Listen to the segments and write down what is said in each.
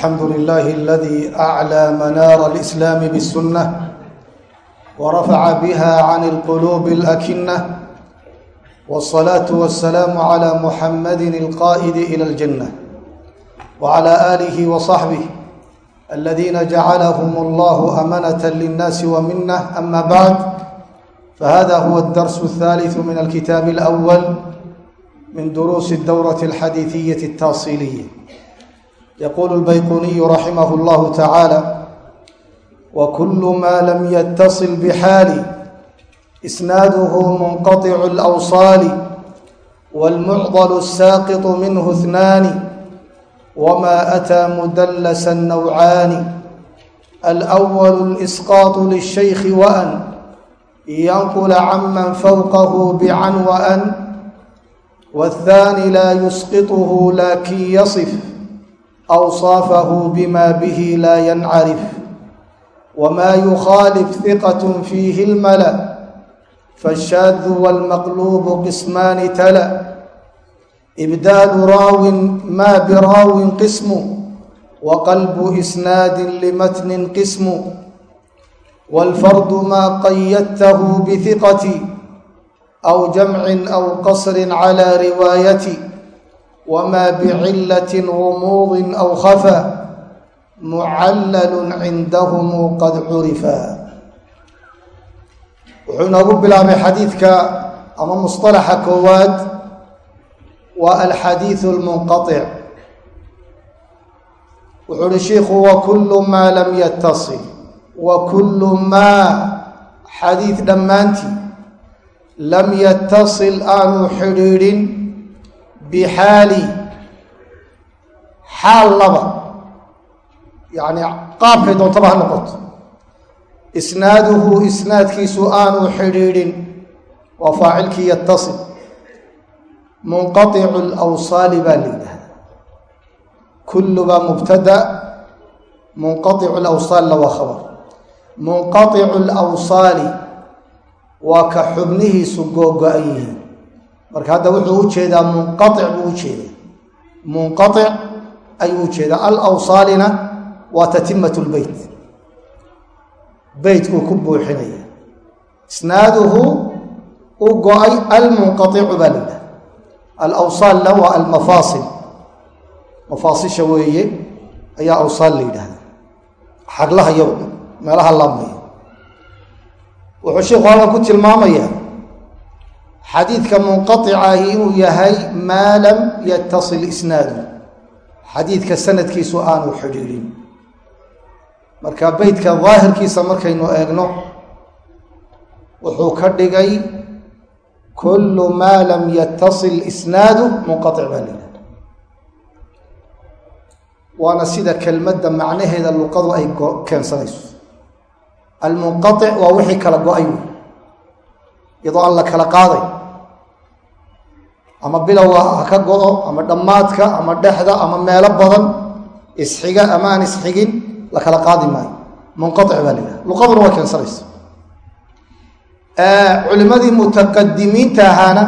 الحمد لله الذي أعلى منار الإسلام بالسنة ورفع بها عن القلوب الأكنة والصلاة والسلام على محمد القائد إلى الجنة وعلى آله وصحبه الذين جعلهم الله أمنة للناس ومنه أما بعد فهذا هو الدرس الثالث من الكتاب الأول من دروس الدورة الحديثية التاصيلية يقول البيقوني رحمه الله تعالى وكل ما لم يتصل بحال إسناده منقطع الأوصال والمعضل الساقط منه اثنان وما أتى مدلسا نوعان الأول الإسقاط للشيخ وأن ينقل عمن فوقه بعن وأن والثاني لا يسقطه لكن يصف أوصافه بما به لا ينعرف وما يخالف ثقة فيه الملأ فالشاذ والمقلوب قسمان تلا إبدال راو ما براو قسم وقلب إسناد لمتن قسم والفرد ما قيدته بثقة أو جمع أو قصر على رواية وما بعلة غموض أو خفى معلل عندهم قد عرفا wuxuu inoogu bilaabay xadiidka ama musطalaxa koowaad waa alxadiiث اlmunqaطic wuxuu uhi shiikhu wakulu maa lam yataصil wakulu maa xadiid dhammaantii lam yataصil aanu xidhiidhin bixaali xaal laba yacni qaabkay doontaba ha noqoto isnaaduhu isnaadkiisu aanu xidhiidhin waa faacilkii yatasil munqaicu lawsaali baa la yidhahda kullu baa mubtada munqaicu lawsaalna waa khabar munqaicu lawsaali waa ka xubnihiisu googo-an yihiin marka hadda wuxuu u jeedaa munqaic buu u jeedaa munqaic ayuu u jeedaa. Alawsaalina waa tatimat lbeyt beytkuu ku buuxinaya. Isnaaduhu u go'ay almunqaicu baa la yidhaha alawsaalna waa almafaasil. Mafaasisha weeye ayaa awsaal la yidhahda xaglaha iyo meelaha laabmaya wuxuu sheikhu halkan ku tilmaamayaa xadiidka munqaicahi inuu yahay maa lam yatasil isnaadu. Xadiidka sanadkiisu aanu xidhiidhin. Marka beytka daahirkiisa markaynu eegno wuxuu ka dhigay kullu maa lam yatasil isnaadu munqaic baa la yidhahda waana sida kelmadda macnaheeda luqadu ay keensanayso. Almunqaic waa wixii kala go'ay iyadoo aan la kala qaaday. Ama bilowga ha ka go-o ama dhammaadka ama dhexda ama meelo badan isxiga ama aan isxigin la kala qaadi maayo. Munqaic baa la yidhaha luqaduna waa keensanaysa. Culimadii mutaqadimiinta ahaana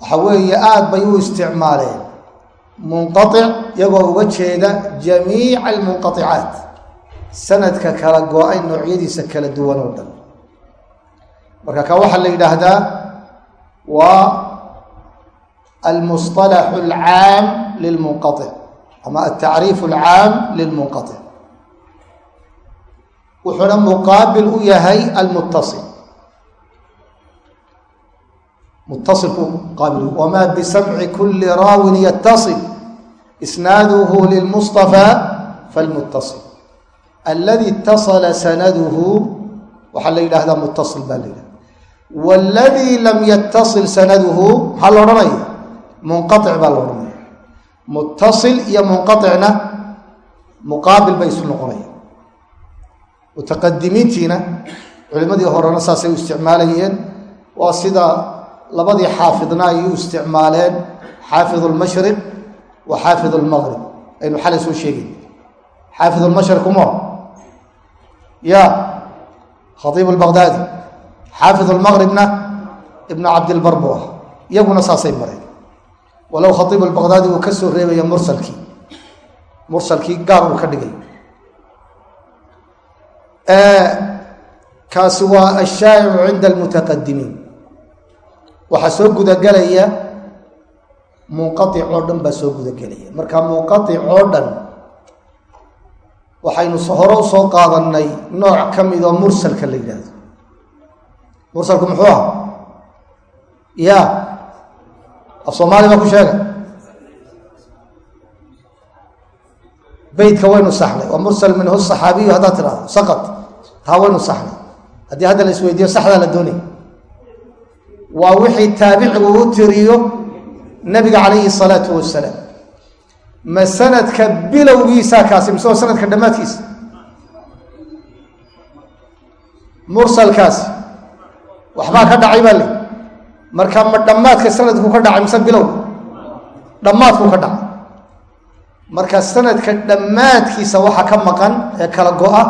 waxa weeye aada bay u isticmaaleen. Munqaic iyagoo uga jeeda jamiica almunqaicaat sanadka kala go'ay noocyadiisa kala duwan oo dhan marka ka waxaa la yidhaahdaa waa almusطalaxu alcaam lilmunqaic ama altacriif alcaam lilmunqaic wuxuuna muqaabil u yahay almuttasil muttasilku muqaabil wamaa bisamci kuli raawin yattasil isnaaduhu lilmustaفى falmuttasil aladi اtasala sanaduhu waxaa la yidhahdaa muttasil baa la yidhahda wladii lam yatasil sanaduhu ha la odhanaya munqaic baa la odhanaya muttasil iyo munqaicna muqaabil bay isu noqonaya mutaqadimiintiina culimmadii horena saasay u isticmaalayeen waa sida labadii xaafidna ay u isticmaaleen xaafid lmashriq wa xaafid lmaqrib aynu xalay soo sheegay xaafid lmashriq umo ya khaiib lbaqdaadi xaafid اlmaqribna ibnu cabdilbar buu ah iyaguna saasay mareen. Walow khaiib albaqdaadi uu ka soo reebaya mursalkii. Mursalkii gaar uu ka dhigay. Kaasi waa ashaa'icu cinda almutaqadimiin waxaa soo gudagelaya munqaic oo dhan baa soo gudagelaya marka munqaic oo dhan waxaynu hore u soo qaadanay nooc ka mid oo mursalka la yidhaahdo mursalku muxuu ah ya af soomaali baa ku sheega beytka waynu saxnay waa mursal minhu saxaabiyu haddaad tidhahdo saqad taa waynu saxnay haddii hadda la isweydiiyo saxdaa la doonay. Waa wixii taabicigu u tiriyo nabiga calayhi salaatu wasalaam ma sanadka bilowgiisaa kaasi mise sanadka dhammaadkiisa. Mursalkaasi waxbaa ka dhacay baa le marka ma dhammaadka sanadku ka dhacay mise bilow? Dhammaadku ka dhacay. Marka sanadka dhammaadkiisa waxa ka maqan ee kala go-a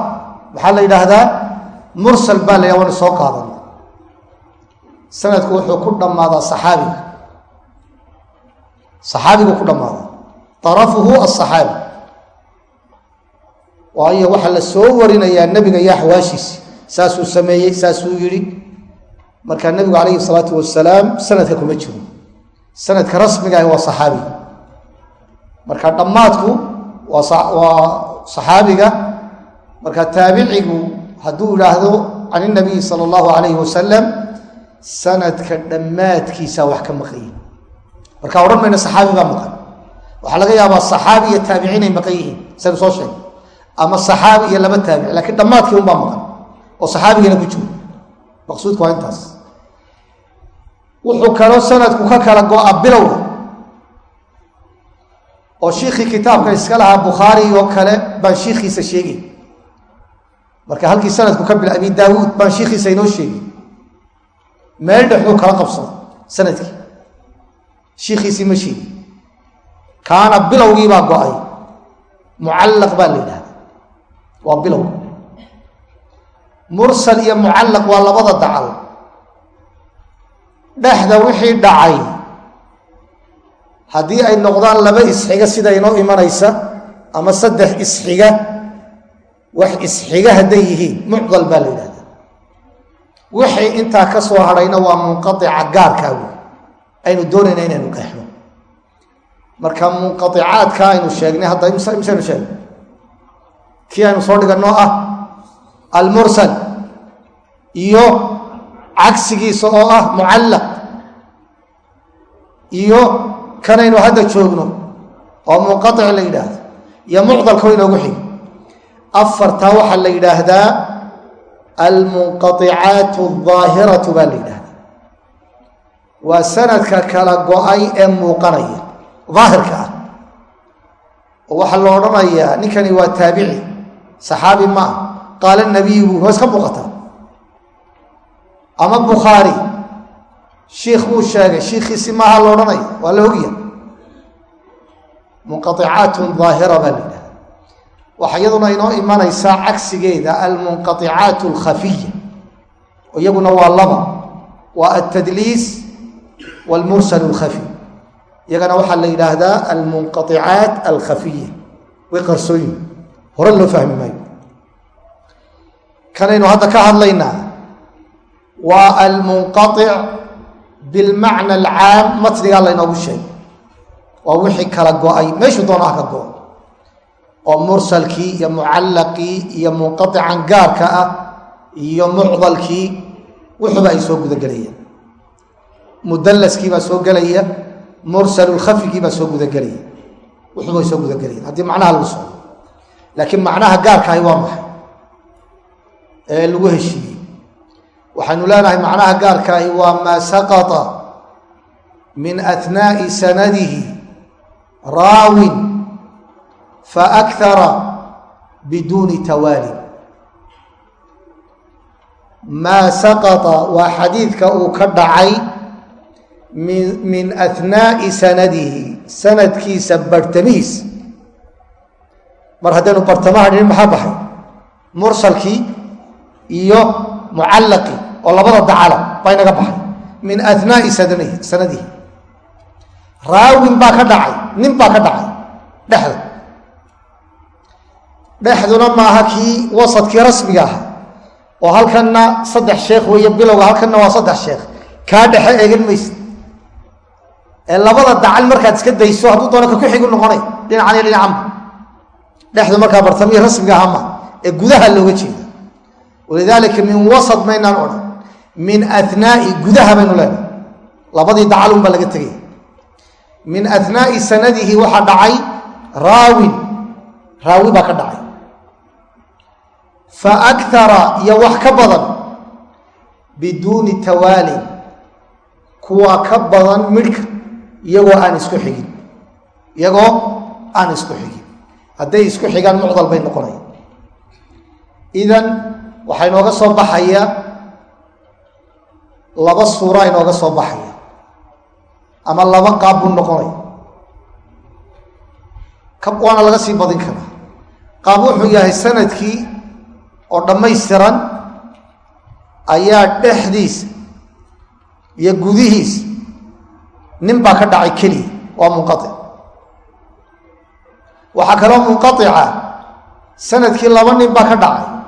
maxaa la yidhaahdaa mursal baa la yidhah waynu soo qaadana sanadku wuxuu ku dhammaadaa saxaabiga saxaabigu ku dhammaadaa arafuhu asaxaabi waayo waxaa la soo warinayaa nebiga iyo saasuu sameeyey saasuu yidhi markaa nebigu calayhi salaatu wasalaam sanadka kuma jiro. Sanadka rasmigaah waa saxaabiga marka dhammaadku waa saxaabiga. Marka taabicigu hadduu idhaahdo can inabiyi sala allahu alayhi wasalam sanadka dhammaadkiisa wax ka maqayin marka odhan mayna saxaabi baa maqan. Waxaa laga yaabaa saxaabi iyo taabiciin ay maqan yihiin. Saynu soo sheegay ama saxaabi iyo laba taabici lakiin dhammaadkii unbaa maqan. Oo saxaabigana ku jiro. Maqsuudku waa intaas wuxuu kaloo sanadku ka kala go-a bilowga oo shiikhii kitaabka iska lahaa bukhaari oo kale baan shiikhiisa sheegay. Marka halkii sanadku ka bila abi daawuud baan shiikhiisa inoo sheegay. Meel dhexuu kala qabsada sannadkii. Shiikhiisii ma sheegi kaana bilowgiibaa go'ay. Mucallaq baa la yidhahda waa bilow. Mursal iyo mucallaq waa labada dacal dhexda wixii dhacay. Haddii ay noqdaan laba isxiga sida inoo imanaysa ama saddex isxiga wax isxiga hadday yihiin mucdal baa la yidhahda wixii intaa ka soo hadhayna waa munqaica gaarkaa wey aynu doonayna inaynu qeexno marka munqaicaadka aynu sheegnay hadda imsaynu sheegnay? Kii aynu soo dhiganoo ah almursal iyo cagsigiisa oo ah mucallaq. Iyo kanaynu hadda joogno oo munqaic la yidhaahdo iyo mucdalka inoogu xig afartaa waxaa la yidhaahdaa almunqaicaat aldaahiratu baa la yidhaahdaa. Waa sanadka kala go'ay ee muuqanaya daahirka ah. Oo waxaa la odhanayaa ninkani waa taabici saxaabi ma ah qaala nabiyu hoos ka muuqataa ama bukhaari shiikh buu sheegay shiikhiisi maaha la odhanaya waa la ogya munqaicaatun daahira baa la yidhahda waxaa iyaduna inoo imanaysaa cagsigeeda almunqaicaat alkhafiya iyaguna waa laba waa altadliis waalmursal alkhafi iyagana waxaa la yidhaahdaa almunqaicaat alkhafiya. Way qarsooyin hore loo fahmi maayo. Kanaynu hadda ka hadlaynaa waa almunqaic bilmacna alcaam matnigaa laynoogu sheegay waa wixii kala go'ay meeshuu doonaha ka go-o oo mursalkii iyo mucallaqii iyo munqaican gaarka ah iyo mucdalkii wuxuba ay soo gudagelayaan mudallaskii baa soo gelaya mursalulkhafigii baa soo gudagelaya. Wuxuba ay soo gudagelayaan haddii macnaha lagu socdo laakiin macnaha gaarkaahi waa maxay? Ee lagu heshiiyey waxaynu leenahay macnaha gaarkaahi waa maa saqata min athnaa'i sanadihi raawin faakara biduuni tawaali maa saqata waa xadiidka uu ka dhacay min athnaa'i sanadihi sanadkiisa barhtamihiisa mar haddaynu bartamaha dhihin maxaa baxay? Mursalkii iyo mucallaqii oo labada dacala baa inaga baxay. Min athnaa'i sanadihi raawin baa ka dhacay nin baa ka dhacay dhexda. Dhexduna maaha kii wasadkii rasmiga aha oo halkanna saddex sheekh weeye bilowga halkanna waa saddex sheekh. Kaa dhexe eegan maysid. Ee labada dacal markaad iska dayso hadduu doono ka ku xigu noqonay dhinacan iyo dhinacanba dhexdu markaa bartamihii rasmiga aha ma ee gudaha looga jeeda walidaalika min wasad maynaan odhan min anaai gudaha baynu leenahay labadii dacal un baa laga tegaya min anaai sanadihi waxaa dhacay raawin raawi baa ka dhacay fa akara iyo wax ka badan biduuni tawaalin kuwa ka badan midhka iyagoo aan isku xigin iyagoo aan isku xigin hadday isku xigaan mucdal bay noqonaya idan waxaa inooga soo baxaya laba suura inooga soo baxaya. Ama laba qaab buu noqonaya waana laga sii badin karaa. Qaab wuxuu yahay sannadkii oo dhammaystiran ayaa dhexdiisa iyo gudihiisa nin baa ka dhacay keliya. Waa munqaic waxaa kaloo munqaica sannadkii laba nin baa ka dhacay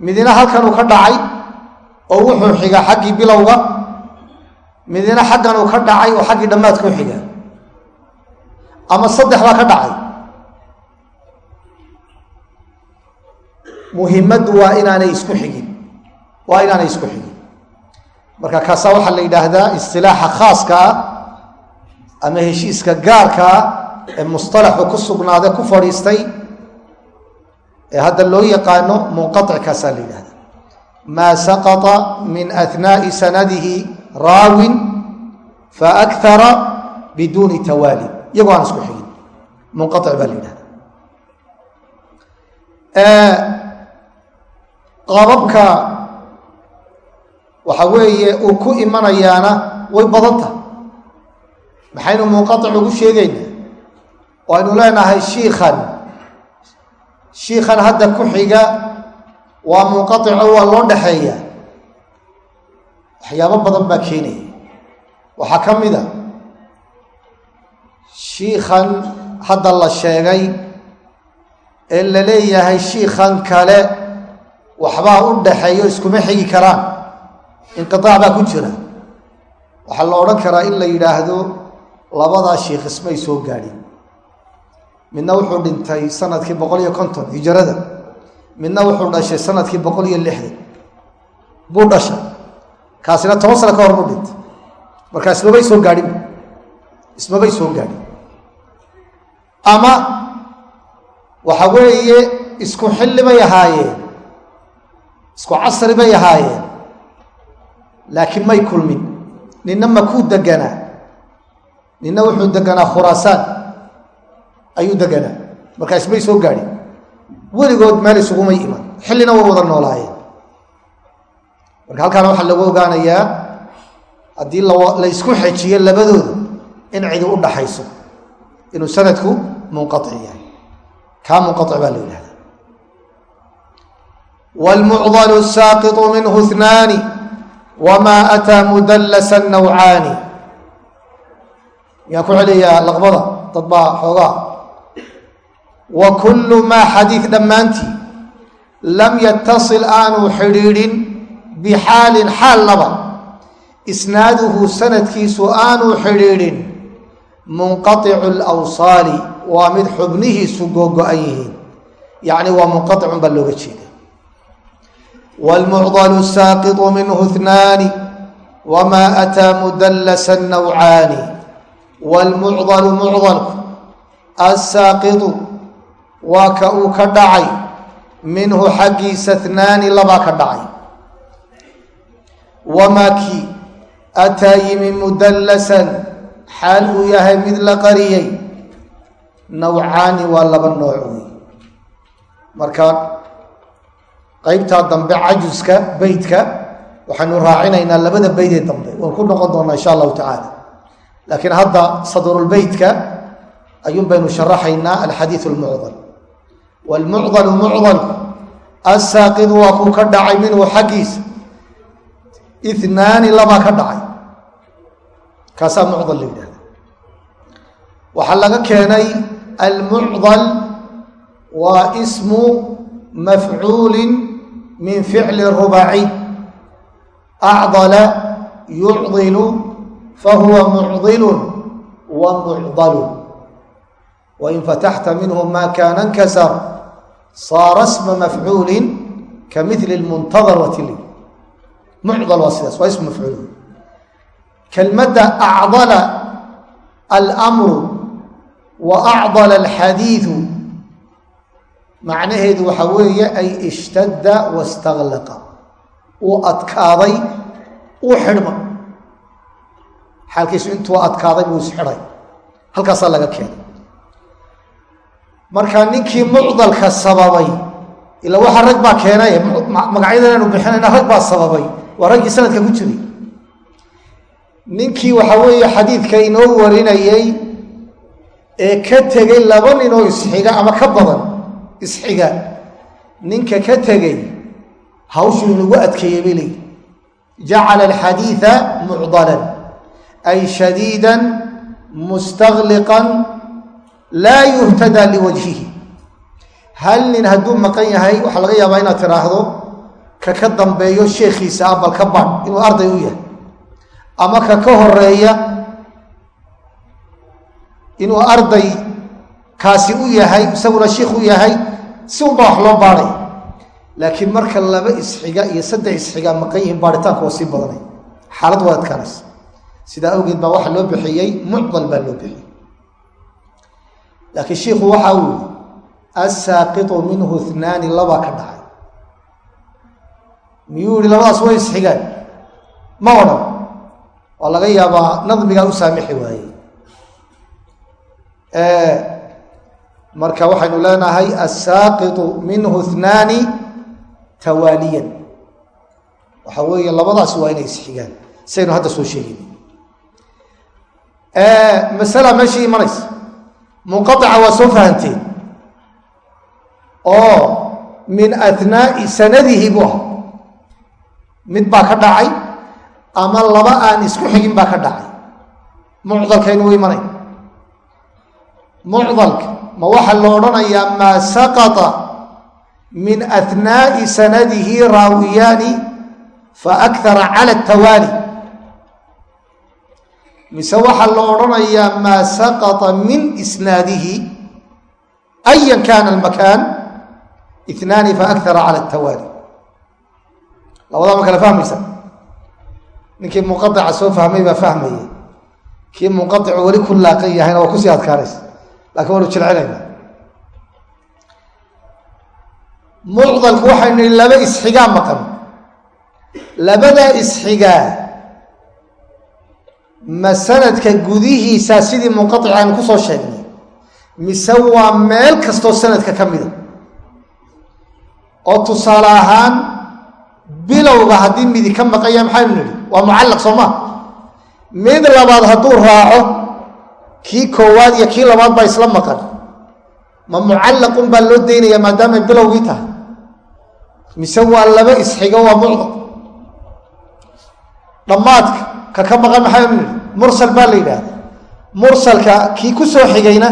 midina halkanuu ka dhacay oo wuxuu xigaa xaggii bilowga midina xagganuu ka dhacay oo xaggii dhammaadkuu xigaa. Ama saddex baa ka dhacay. Muhimaddu waa inaanay isku xigin. Waa inaanay isku xigin. Marka kaasaa waxaa la yidhaahdaa istilaaxa khaaska ah ama heshiiska gaarka ah ee mustalaxu ku sugnaaday ku fadhiistay ee hadda loo yaqaano munqaic kaasaa la yidhahda. Maa saqطa min ahnaaءi sanadihi raawin faakara biduuni tawaali iyagoo aan isku xigin. Munqaic baa la yidhahda. Qababka waxa weeye uu ku imanayaana way badanta maxaynu munqaic ugu sheegaynaa oo aynu leenahay shiikhan shiikhan hadda ku xiga waa munqaico waa loo dhaxeeya. Waxyaabo badan baa keenaya. Waxaa ka mid a shiikhan hadda la sheegay ee la leeyahay shiikhan kale waxbaa u dhaxeeyo iskuma xigi karaan. Inqiaac baa ku jira. Waxaa la odhan karaa in la yidhaahdo labadaa shiikh ismay soo gaadhin midna wuxuu dhintay sannadkii boqol iyo konton hijrada midna wuxuu dhashay sannadkii boqol iyo lixdan. Buu dhashay. Kaasina toban sano ka hor buu dhintay. Markaa ismabay soo gaadhin. Ismabay soo gaadhin. Ama waxa weeye isku xilli bay ahaayeen. Isku casri bay ahaayeen. Laakiin may kulmin. Ninna makuu deganaa. Ninna wuxuu deganaa khuraasaan ayuu deganaa markaa ismay soo gaadhin weligood meel isugumay iman xillina way wada noolaayeen marka halkaana waxaa lagu ogaanayaa haddii la ysku xejiyo labadooda in cidi u dhaxayso inuu sanadku munqaic yahay kaa munqaic baa la yidhahda wlmucdal saaqiطu minhu اثnaani wma ataa mudallasa nawcaani yaan ku celiyaa laqbada dad baa xoogaa wa kullu maa xadiid dhammaantii lam yatasil aanu xidhiidhin bixaalin xaalnaba isnaaduhu sanadkiisu aanu xidhiidhin munqaicu lawsaali waa mid xubnihiisu googo-an yihiin yacni waa munqaicun baa looga jeeda wlmucdal saaqiطu minhu اثnaani wma ataa mudallasa nawcaani wاlmucdalu mucdalku asaaqiطu waa ka uu ka dhacay. Minhu xaggiisa اثnaani labaa ka dhacay. Wamaa kii ataa yimi mudallasan xaal uu yahay mid la qariyey. Nawcaani waa laba nooc wey marka qaybtaa dambe cajuska beytka waxaynu raacinaynaa labada beydee dambe. Waan ku noqon doonaa insha allahu tacaala. Laakiin hadda sadrulbeytka ayuun baynu sharaxaynaa alxadiid lmucdal wlmucdalu mucdalku assaaqidu waa kuu ka dhacay minhu xaggiisa inaani labaa ka dhacay kaasaa mucdal la yidhahda waxaa laga keenay almucdal waa ismu mafcuulin min ficli rubaci acdala yucdilu fahuwa mucdilun wa mucdalun wain fataxta minhu ma kaana nkasar saara sma mafcuulin ka mili lmuntadar watili mucdal waa sidaas waa ismu mafcuul. Kelmadda acdala almru wa acdala alxadiidu macnaheedu waxaa weeye ay ishtadda wastaklaqa uu adkaaday uu xidhma. Xaalkiisu intuu adkaaday buu marka ninkii mucdalka sababay ila waxa rag baa keenay magacyadan aanu bixinayna rag baa sababay. Waa raggii sanadka ku jiray. Ninkii waxa weeye xadiidka inoo warinayey ee ka tegey laba nin oo isxiga ama ka badan isxiga ninka ka tegey hawshuu inagu adkeeyey bay leeyi jacala alxadiida mucdalan ay shadiidan mustaqliqan laa yuhtadaa liwajhihi hal nin hadduu maqan yahay waxaa laga yaabaa inaad tidhaahdo ka ka dambeeyo sheekhiisa abal ka badh inuu arday u yahay ama ka ka horreeya inuu arday kaasi u yahay isaguna shiikh u yahay si unbaa wax loo baadhay laakiin marka laba isxiga iyo saddex isxiga maqan yihiin baaritaanku waa sii badanay xaalad waa adkaanaysa sidaa awgeed baa waxaa loo bixiyey mucdal baa loo bixiyey laakiin shiikhu waxa uu yihi assaaqitu minhu inaani labaa ka dhacay. Miyuu yihi labadaas way isxigaan. Ma odhan waa laga yaabaa nadmigaa u saamixi waayey. Marka waxaynu leenahay assaaqitu minhu inaani tawaaliyan. Waxa weeye labadaas waa inay isxigaan. Saynu hadda soo sheegin. Masala meeshii imanaysa munqaica waa soo fahanteen oo min athnaa'i sanadihi buu aha mid baa ka dhacay ama laba aan isku xigin baa ka dhacay. Mucdalkaynu u imanay mucdalka ma waxaa la odhanayaa maa saqata min athnaa'i sanadihi raawiyaani fa akthara cala atawaali mise waxaa la odhanayaa maa saqata min isnaadihi ayan kana almakaan inaani fa akthara cala atawaali labadaa ma kala fahmaysa? Ninkii munqaica soo fahmay baa fahmaya kii munqaicu weli ku laaqan yahayna waa ku sii adkaanaysa laakiin waanu jilcinayna mucdalku waxaynu nihi laba isxigaa maqan labadaa isxigaa ma sanadka gudihiisa sidii munqaici aynu ku soo sheegnay. Mise waa meel kastoo sanadka ka mida oo tusaale ahaan bilowga haddii midi ka maqanya maxaynu nidhi waa mucallaq soo maa mid labaad hadduu raaco kii koowaad iyo kii labaad baa isla maqan. Ma mucallaqun baa loo daynaya maadaamay bilowgii tahay. Mise waa laba isxigo waa mucdaq dhammaadka ka ka maqan maxaynu nidhi mursal baa la yidhaahda mursalka kii ku soo xigayna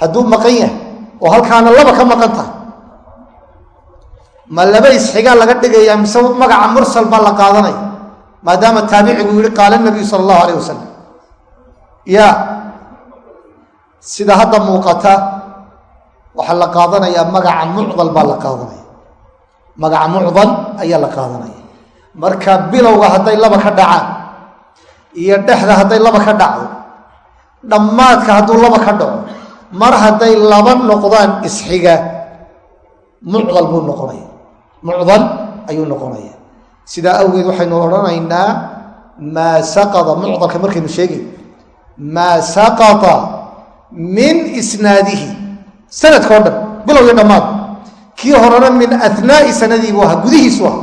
hadduu maqan yahay oo halkaana laba ka maqan tahay. Ma laba isxigaa laga dhigayaa mise magaca mursal baa la qaadanaya maadaama taabicigu yihi qaala nabiyu sala allahu alayh wasalam ya sida hadda muuqata waxaa la qaadanayaa magaca mucdal baa la qaadanaya. Magaca mucdal ayaa la qaadanaya marka bilowga hadday laba ka dhacaan iyo dhexda hadday laba ka dhacdo dhammaadka hadduu laba ka dhaco mar hadday laba noqdaan isxiga mucdal buu noqonaya. Mucdal ayuu noqonaya. Sidaa awgeed waxaynu odhanaynaa maa saqata mucdalka markaynu sheegay maa saqata min isnaadihi. Sanadka o dhan bilow iyo dhammaad kii horena min athnaa'i sanadihi buu ahaa gudihiisu aha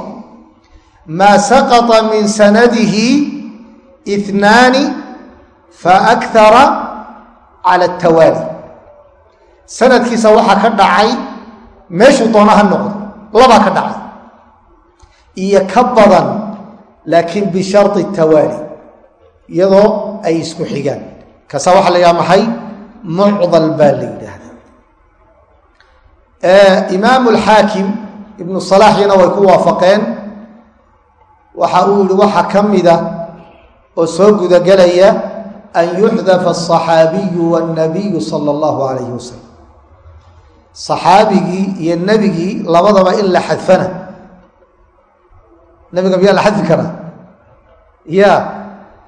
maa saqata min sanadihi itnaani fa akthara cala atawaali sanadkiisa waxaa ka dhacay meeshuu doona ha noqdo. Labaa ka dhacay. Iyo ka badan laakiin bishardi tawaali iyadoo ay isku xigaan. Kaasaa waxaa la yidhaha maxay? Mucdal baa la yidhaahdaa. Imaamu alxaakim ibnu salaaxina way ku waafaqeen waxa uu yihi waxa ka mida oo soo gudagelaya an yuxdafa asaxaabiyu wاnnabiyu sala allahu alayhi wasalam saxaabigii iyo nebigii labadaba in la xadfana. Nebiga miyaa la xadfi karaa? Ya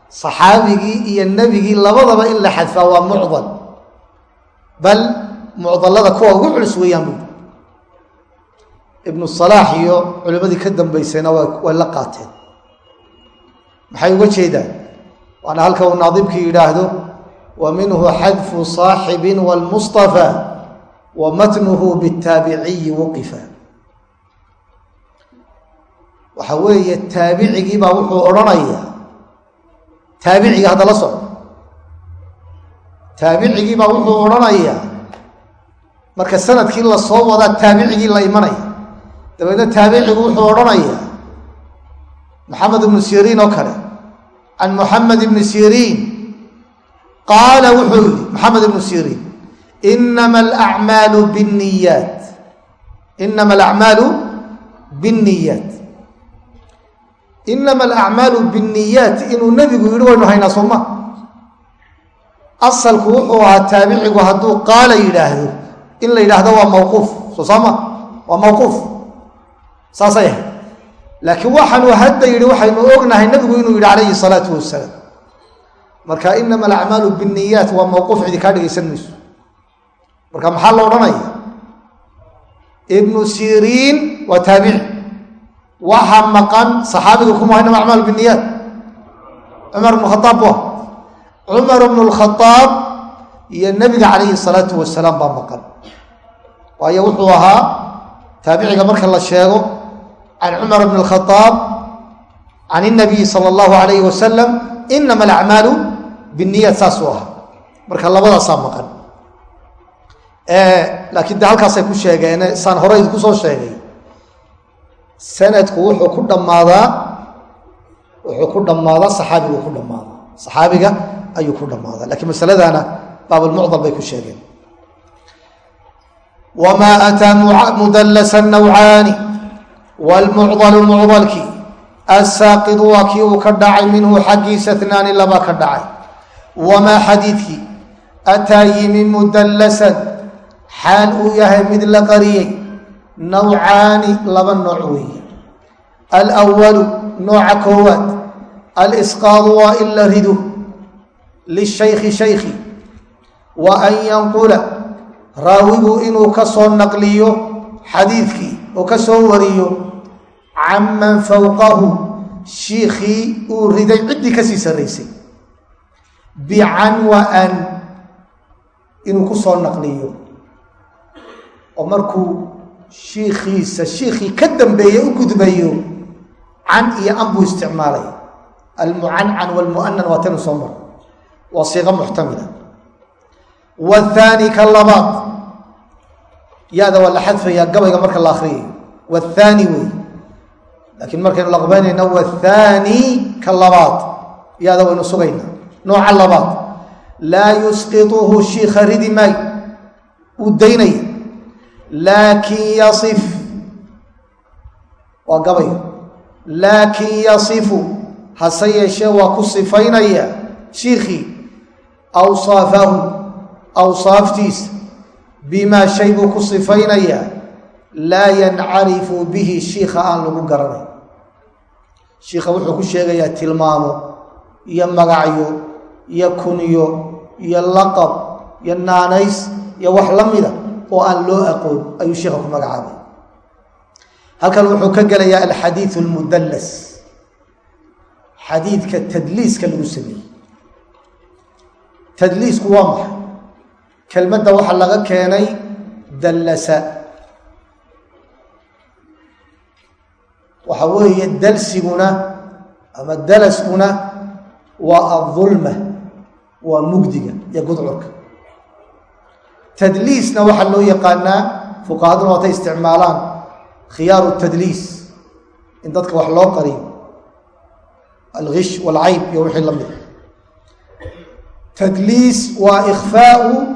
saxaabigii iyo nebigii labadaba in la xadfaa waa mucdal. Bal mucdalada kuwa ugu culus weeyaan bui ibnu salaax iyo culimmadii ka dambaysayna way la qaateen maxay uga jeedaan? Waana halka uu naadimkii yidhaahdo wa minhu xadfu saaxibin wاlmustafa wa matnuhu bitaabiciyi wuqifa. Waxa weeye taabicigii baa wuxuu odhanayaa. Taabicigii hadda la soco taabicigii baa wuxuu odhanayaa. Marka sannadkii la soo wadaa taabicigii la imanaya. Dabeedna taabicigu wuxuu odhanayaa maxamed ibnu siriin oo kale. Can muxamed ibni siriin qaala wuxuu yihi maxamed ibnu siriin inama alacmaalu binniyaat. Inama alacmaalu binniyaat. Inama alacmaalu binniyaat inuu nebigu yidhi waynu haynaa sooma asalku wuxuu ahaa taabicigu hadduu qaala yidhaahdo in la yidhaahdo waa mawquuf soo saama? Waa mawquuf. Saasay ahayd laakiin waxaanu hadda yidhi waxaynu ognahay nebigu inuu yidhi calayhi salaatu wasalaam marka inama alacmaalu binniyaat waa mawquuf cidi kaa dhegaysan mayso. Marka maxaa la odhanaya? Ibnu siriin waa taabici. Waxa maqan saxaabiga kuma inama acmaalu binniyaat. Cumar ibnu khaaab bu cumar ibnu lkhadaab iyo nebiga calayhi salaatu wasalaam baa maqan. Waayo wuxuu ahaa taabiciga marka la sheego can cumar bn اkhaaab can الnabiyi salى اllahu alayh wasalam inama alacmaalu binniyaat saasuu ahaa marka labadaasaa maqan laakiin de halkaasay ku sheegeen saan horey kusoo sheegay sanadku wuxuu ku dhammaadaa wuxuu ku dhammaadaa saxaabigu ku dhammaadaa saxaabiga ayuu ku dhammaadaa lakiin masaladana baabulmucdal bay ku sheegeen wma ataa mudallasa nawcaani wlmucdalu mucdalkii assaaqidu waa kii uu ka dhacay minhu xaggiisa naani laba ka dhacay wamaa xadiidkii ataa yimi mudallasan xaal uu yahay mid la qariyey nawcaani laba nooc weeye alwalu nooca koowaad alisqaadu waa in la rido lishaykhi shaykhi wa an yanqula raawigu inuu ka soo naqliyo xadiidkii oo ka soo wariyo can man fowqahu shiikhii uu riday ciddii ka sii sarraysay. Bicanwa-an inuu ku soo naqliyo. Oo markuu shiikhiisa shiikhii ka dambeeye u gudbayo can iyo an buu isticmaalaya almucancan walmu'anan waa tanu soo mar. Waa siiqo muxtamila. Waathaani ka labaad ya-da waa la xadfayaa gabayga marka la akriyayo waathaani wey. Laakiin markaynu laqbaynayna waathaani ka labaad. Ya-da waynu sugaynaa. Nooca labaad. Laa yusqituhu shiikha ridi maay. Uu daynaya laakin yasif. Waa gabayga laakin yasifu. Hase yeeshee waa ku sifaynaya shiikhii awsaafahu awsaaftiisa bimaa shay buu ku sifaynayaa laa yancarifu bihi shiikha aan lagu garanay shiikha wuxuu ku sheegayaa tilmaamo iyo magacyo iyo kunyo iyo laqab iyo naanays iyo wax la mida oo aan loo aqoon ayuu shiikha ku magacaabay. Halkan wuxuu ka gelayaa alxadiidu almudallas xadiidka tadliiska lagu sameeyey. Tadliisku waa maxay kelmadda waxaa laga keenay dallasa. Waxa weeye dalsiguna ama dalaskuna waa adulma waa mugdiga iyo gudcurka. Tadliisna waxaa loo yaqaanaa fuqahaduna waatay isticmaalaan khiyaaru tadliis in dadka wax loo qariyo. Algish walcayb iyo wixii la mid tadliis waa ikhfaau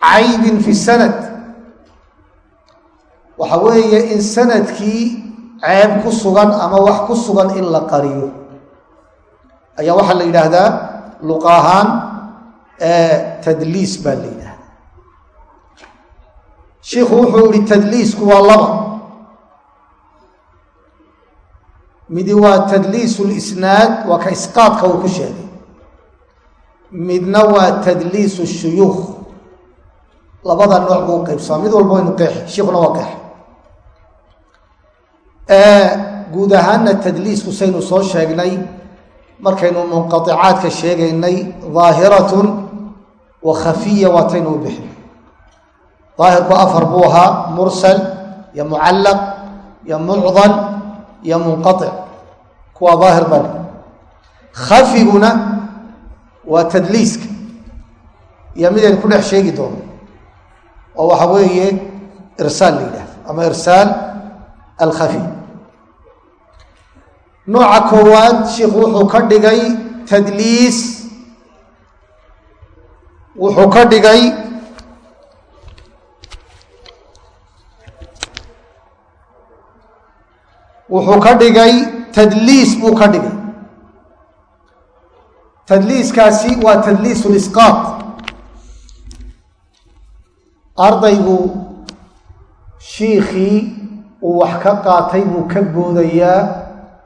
caybin fi sanad. Waxa weeye in sannadkii ceeb ku sugan ama wax ku sugan in la qariyo. Ayaa waxaa la yidhaahdaa luqa ahaan tadliis baa la yidhahdaa shiikhu wuxuu yihi tadliisku waa laba. Midi waa tadliis lisnaad waa ka isqaadka uu ku sheegay. Midna waa tadliis shuyuukh labada nooc buu qaybsamaa mid walba waynu qeexi. Shiikhuna waa qeexay guud ahaanna tadliisku saynu soo sheegnay markaynu munqaicaadka sheegaynay daahiratun wa khafiya waataynu u bixin. Daahirku afar buu ahaa mursal iyo mucallaq iyo mucdal iyo munqaic kuwaa daahir bale khafiguna waa tadliiska. Iyo midaynu ku dhex sheegi doono oo waxa weeye irsaal la yidhahdo ama irsaal alkhafi. Nooca koowaad shiikhu wuxuu ka dhigay tadliis. Wuxuu ka dhigay wuxuu ka dhigay tadliis buu ka dhigay. Tadliiskaasi waa tadliis lisqaaq ardaygu shiikhii uu wax ka qaatay buu ka boodayaa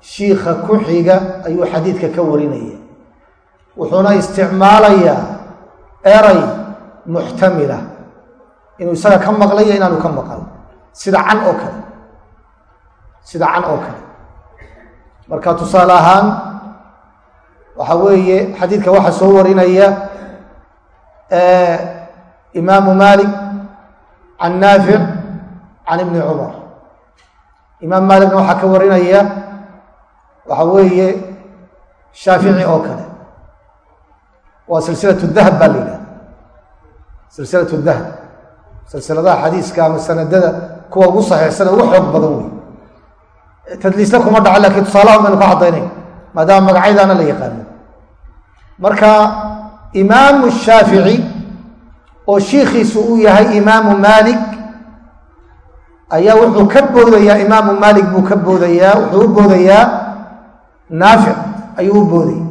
shiikha ku xiga ayuu xadiidka ka warinaya. Wuxuuna isticmaalayaa eray muxtamila. Inuu isaga ka maqlaya inaanu ka maqal. Sida can oo kale. Sida can oo kale. Marka tusaale ahaan waxa weeye xadiidka waxaa soo warinaya imaamu malik can naafic can ibni cumar imaam maalikna waxaa ka warinaya waxa weeye shaafici oo kale waa silsilat dahab baa la yidhahda silsilat dahab silsiladaha xadiiska ama sanadada kuwa ugu saxiixsan ugu xoog badan wey tadliisna kuma dhaco lakiin tusaalahan baynu ka caddaynay maadaama magacyadaana la yaqaano marka imaamu shaafici oo shiikhiisu uu yahay imaamu maalik ayaa wuxuu ka boodayaa imaamu maalik buu ka boodayaa wuxuu u boodayaa naafic ayuu u boodayay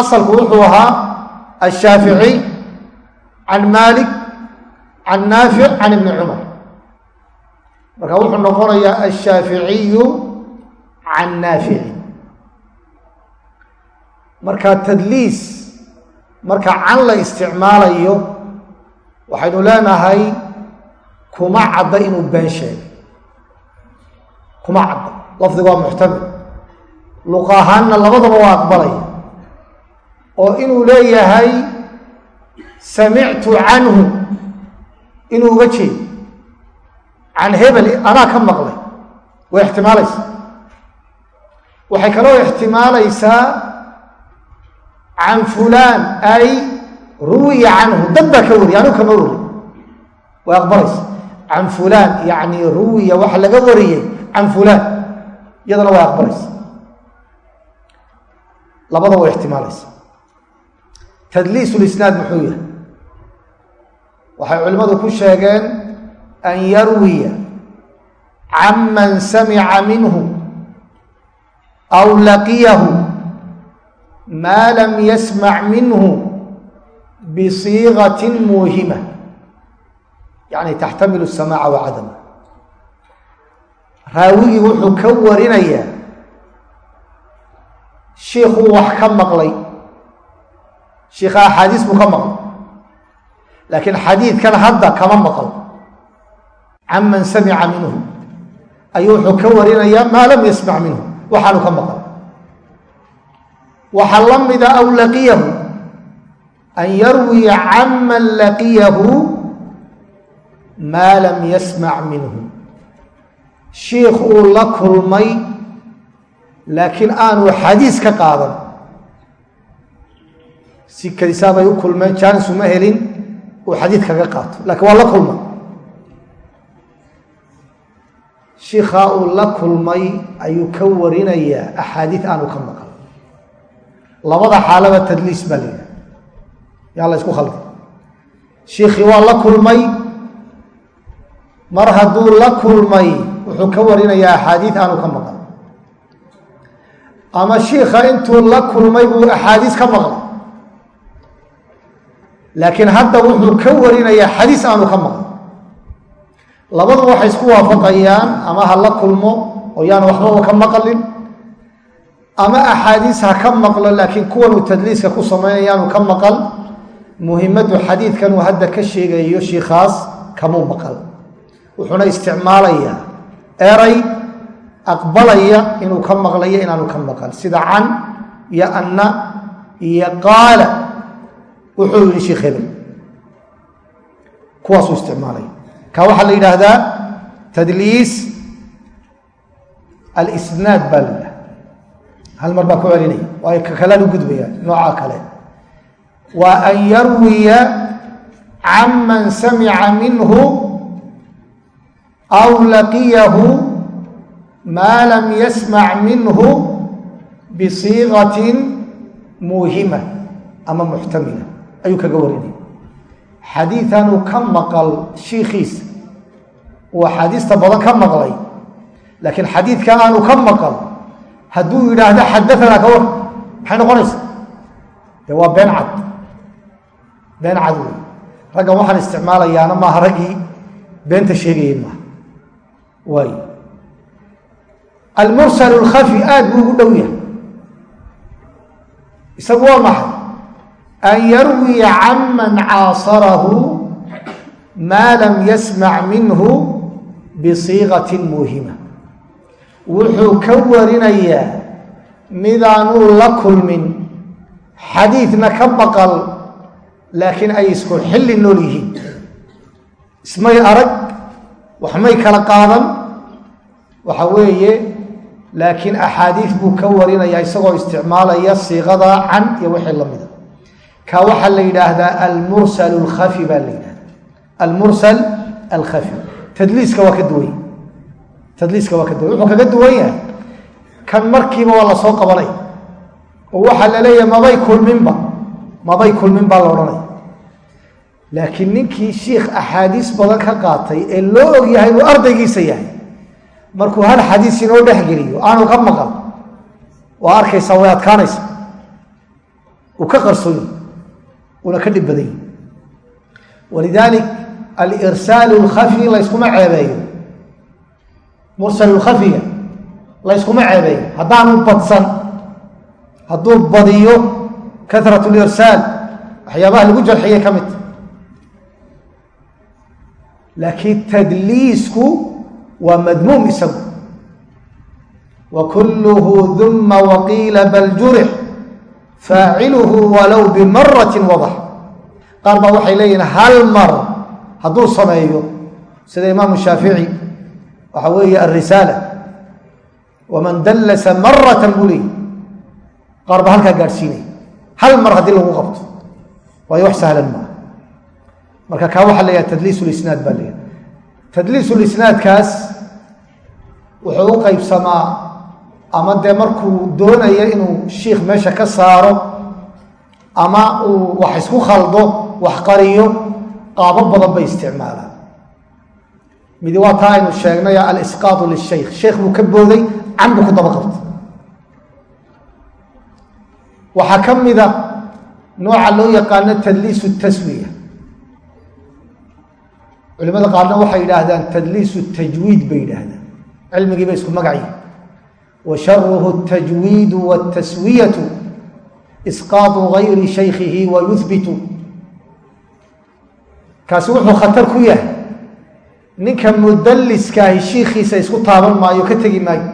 asalku wuxuu ahaa ashaafici can maalik can naafic can ibni cumar. Marka wuxuu noqonayaa ashaaficiyu can naafici. Marka tadliis marka can la isticmaalayo waxaynu leenahay kuma cadda inuu been sheegay. Kuma cadda. Lafdiga waa muxtamil. Luqa ahaanna labadaba waa aqbalaya oo inuu leeyahay samictu canhu inuu uga jeedo. Can hebel anaa ka maqlay. Way ixtimaalaysaa. Waxay kaloo ixtimaalaysaa can fulaan ay ruwiya canhu dad baa ka wariya anuu kama wari way aqbalaysa can fulaan yacni ruwiya waxa laga wariyey can fulaan iyadana way aqbalaysa labada way ixtimaalaysa tadliis lisnaad muxuu yahay waxay culimmadu ku sheegeen an yarwiya can man samica minhu aw laqiyahu maa lam yasmac minhu bisiiqati muuhima yani taxtamilu samaaca wa cadama raawigii wuxuu ka warinayaa shiikhuu wax ka maqlay shiikha axaadiis buu ka maqlay laakiin xadiidkan hadda kama maqal can man samica minhu ayuu wuxuu ka warinayaa maa lam yasmac minhu waxaanu ka maqal waxaa la mida aw an yarwiya can man laqiyahu maa lam yasmac minhu shiikh uu la kulmay laakiin aanu xadiis ka qaadan si kadisaa bay u kulmeen jaanis uma helin uu xadiid kaga qaato lakiin waa la kulmay shiikhaa uu la kulmay ayuu ka warinayaa axaadiid aanu ka maqan labada xaalaba tadliis baa la yaa la ysku khalday shiikhii waa la kulmay. Mar hadduu la kulmay wuxuu ka warinayaa axaadiid aanu ka maqan ama shiikha intuu la kulmay buu axaadiis ka maqlay. Laakiin hadda wuxuu ka warinayaa xadiis aanu ka maqan labadu waxay isku waafaqayaan ama ha la kulmo oo yaan waxbaba ka maqlin ama axaadiis ha ka maqlo laakiin kuwan uu tadliiska ku samaynayaanu ka maqal muhimaddu xadiidkan uu hadda ka sheegayo shiikhaas kamuu maqal. Wuxuuna isticmaalayaa eray aqbalaya inuu ka maqlayo inaanu ka maqal. Sida can iyo anna iyo qaala wuxuu yihi sheikh hebel kuwaasuu isticmaalaya. Ka waxaa la yidhaahdaa tadliis alisnaad baa la yidhahda hal mar baa ku celinaya waayo kakalaan u gudbaya nooca kale waa an yarwiya can man samica minhu aw laqiyahu maa lam yasmac minhu bisiiqatin muuhima ama muxtamila ayuu kaga warinaya xadiianuu ka maqal shiikhiisa uu axaadiista badan ka maqlay laakiin xadiidka aanu ka maqal hadduu yidhaahdo xadaanaa ka war maxay noqonaysa? Dee waa been cad been cad. Raggan waxaan isticmaalayaana maaha raggii. Beenta sheegayay maaha. Waay almursal lkhafi aad buu ugu dhow yahay. Isagu waa maxay? An yarwiya can man caasarahu maa lam yasmac minhu bisiiqatin muuhima wuxuu ka warinayaa midaanuu la kulmin. Xadiidna ka maqal laakiin ay isku xilli nool yihiin. Ismay arag waxmay kala qaadan. Waxa weeye laakiin axaadiid buu ka warinaya isagoo isticmaalaya siiqada can iyo wixii la mida. Ka waxaa la yidhaahdaa almursal alkhafi baa la yidhahda almursal alkhafi. Tadliiska waa ka duwanya tadliiska waa ka duwanya wuxuu kaga duwan yahay. Kan markiiba waa la soo qabanay oo waxaa la leeyahay mabay kulminba mabay kulmin baa la odhanaya laakiin ninkii shiikh axaadiis badan ka qaatay ee loo og yahay inuu ardaygiisa yahay markuu hal xadiis inoo dhexgeliyo aanu ka maqan waa arkaysaa way adkaanaysa. Uu ka qarsoonyi uuna ka dhib badan yahi walidaalik alirsaalu lkhafi layskuma ceebeeyo. Mursalulkhafiga layskuma ceebeeyo. Haddaanu badsan hadduu badiyo karat lirsaal waxyaabaha lagu jarxiyay ka midta laakiin tadliisku waa madmuum isagu wa kulluhu duma waqiila bal jurix faaciluhu walow bimaratin wadax qaar baa waxay leeyihiin hal mar hadduu sameeyo sida imaamu shaafici waxa weeye alrisaala waman dallasa maratan buu leeyihi qaar baa halkaa gaadhsiinaya hal mar haddii lagu qabto waayo wax sahlan maaha. Marka kaa waxaa la yahay tadliis lisnaad baa layahay tadliis lisnaadkaas wuxuu u qaybsamaa ama dee markuu doonayo inuu shiikh meesha ka saaro ama uu wax isku khaldo wax qariyo qaabo badan bay isticmaalaan. Midi waa taa aynu sheegnay alisqaatu lishaykh sheekh buu ka booday can buu ku daba qabtay waxaa ka mida nooca loo yaqaano tadliis taswiya. Culimada qaarna waxay yidhaahdaan tadliis tajwiid bay yidhaahdaan. Cilmigii bay isku magacyi wa sharuhu tajwiidu wtaswiyatu isqaatu gayri shaykhihi wa yuhbitu kaasi wuxuu khatar ku yahay. Ninka mudalliskaahi shiikhiisa isku taaban maayo ka tegi maayo.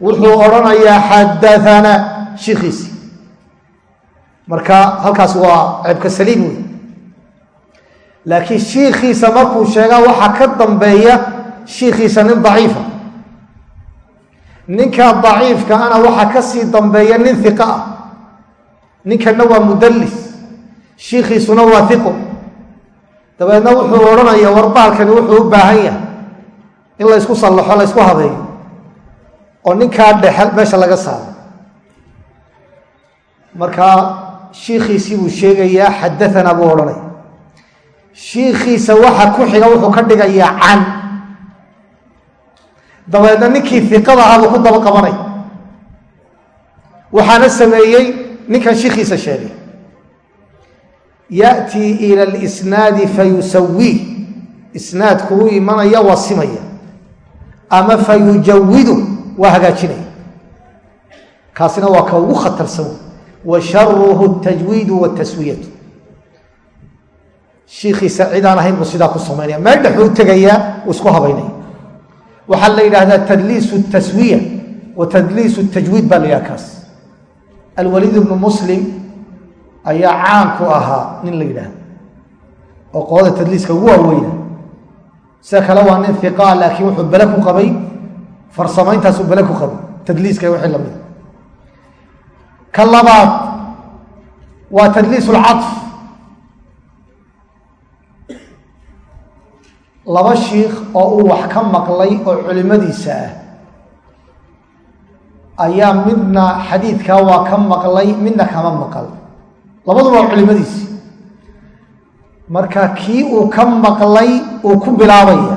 Wuxuu odhanayaa xadaanaa shiikhiisi marka halkaas waa ceebka saliim wey laakiin shiikhiisa markuu sheegaa waxaa ka dambeeya shiikhiisa nin daciifa. Ninka daciifka ana waxaa ka sii dambeeya nin hiqa ah. Ninkana waa mudallis. Shiikhiisuna waa hiqo dabeedna wuxuu odhanaya warbaalkani wuxuu u baahan yahay in la ysku sallaxo la ysku habeeyo. Oo ninkaa dhexe meesha laga saaro. Marka shiikhiisii buu sheegayaa xadaanaa buu odhanaya shiikhiisa waxa ku xiga wuxuu ka dhigayaa can. Dabeedna ninkii iqada ahaabuu ku daba qabanay waxaana sameeyey ninkan shikiisa sheegay. Yaأtii ila اlisnaadi fayusawiih isnaadku u imanaya waa simaya. Ama fayujawidu waa hagaajinaya. Kaasina waa ka ugu khatarsan wa sharuhu tajwiidu wataswiyatu shiikiisa cid aan ahayn buu sidaa ku samaynaya meel dhexuu tegayaa uu isku habaynaya waxaa la yidhaahdaa tadliisu taswiya wa tadliisu tajwiid baa la yidhaha kaas alwaliid ibnu muslim ayaa caan ku ahaa nin la yidhaahdo oo qolada tadliiska ugu waaweyna sida kale waa nin iqa laakiin wuxuu bele ku qabay farsamayntaasuu bele ku qabay tadliiska wixii lamida ka labaad waa tadliis lcaطf laba shiikh oo uu wax ka maqlay oo culimadiisa ah ayaa midna xadiidkaa waa ka maqlay midna kama maqal. Labaduba waa culimadiisi. Marka kii uu ka maqlay uu ku bilaabaya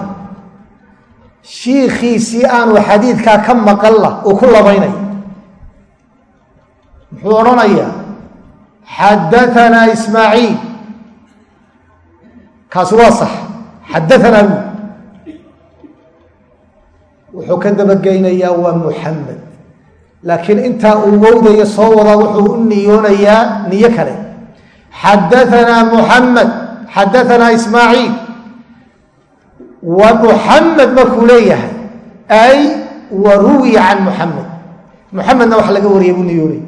shiikhiisii aanu xadiidkaa ka maqalla uu ku labaynaya muxuu odhanayaa xadaanaa ismaaciil. Kaasi waa sax. Xadaanaa buu wuxuu ka dabageynayaa waa muxamed laakiin intaa uu wowdaya soo wadaa wuxuu u niyoonayaa niyo kale. Xadaanaa muxamed xadaanaa ismaaciil. Wa muxamed markuu leeyahay. Ay wa ruwiya can muxamed muxamedna wax laga wariyay buu niyoonaya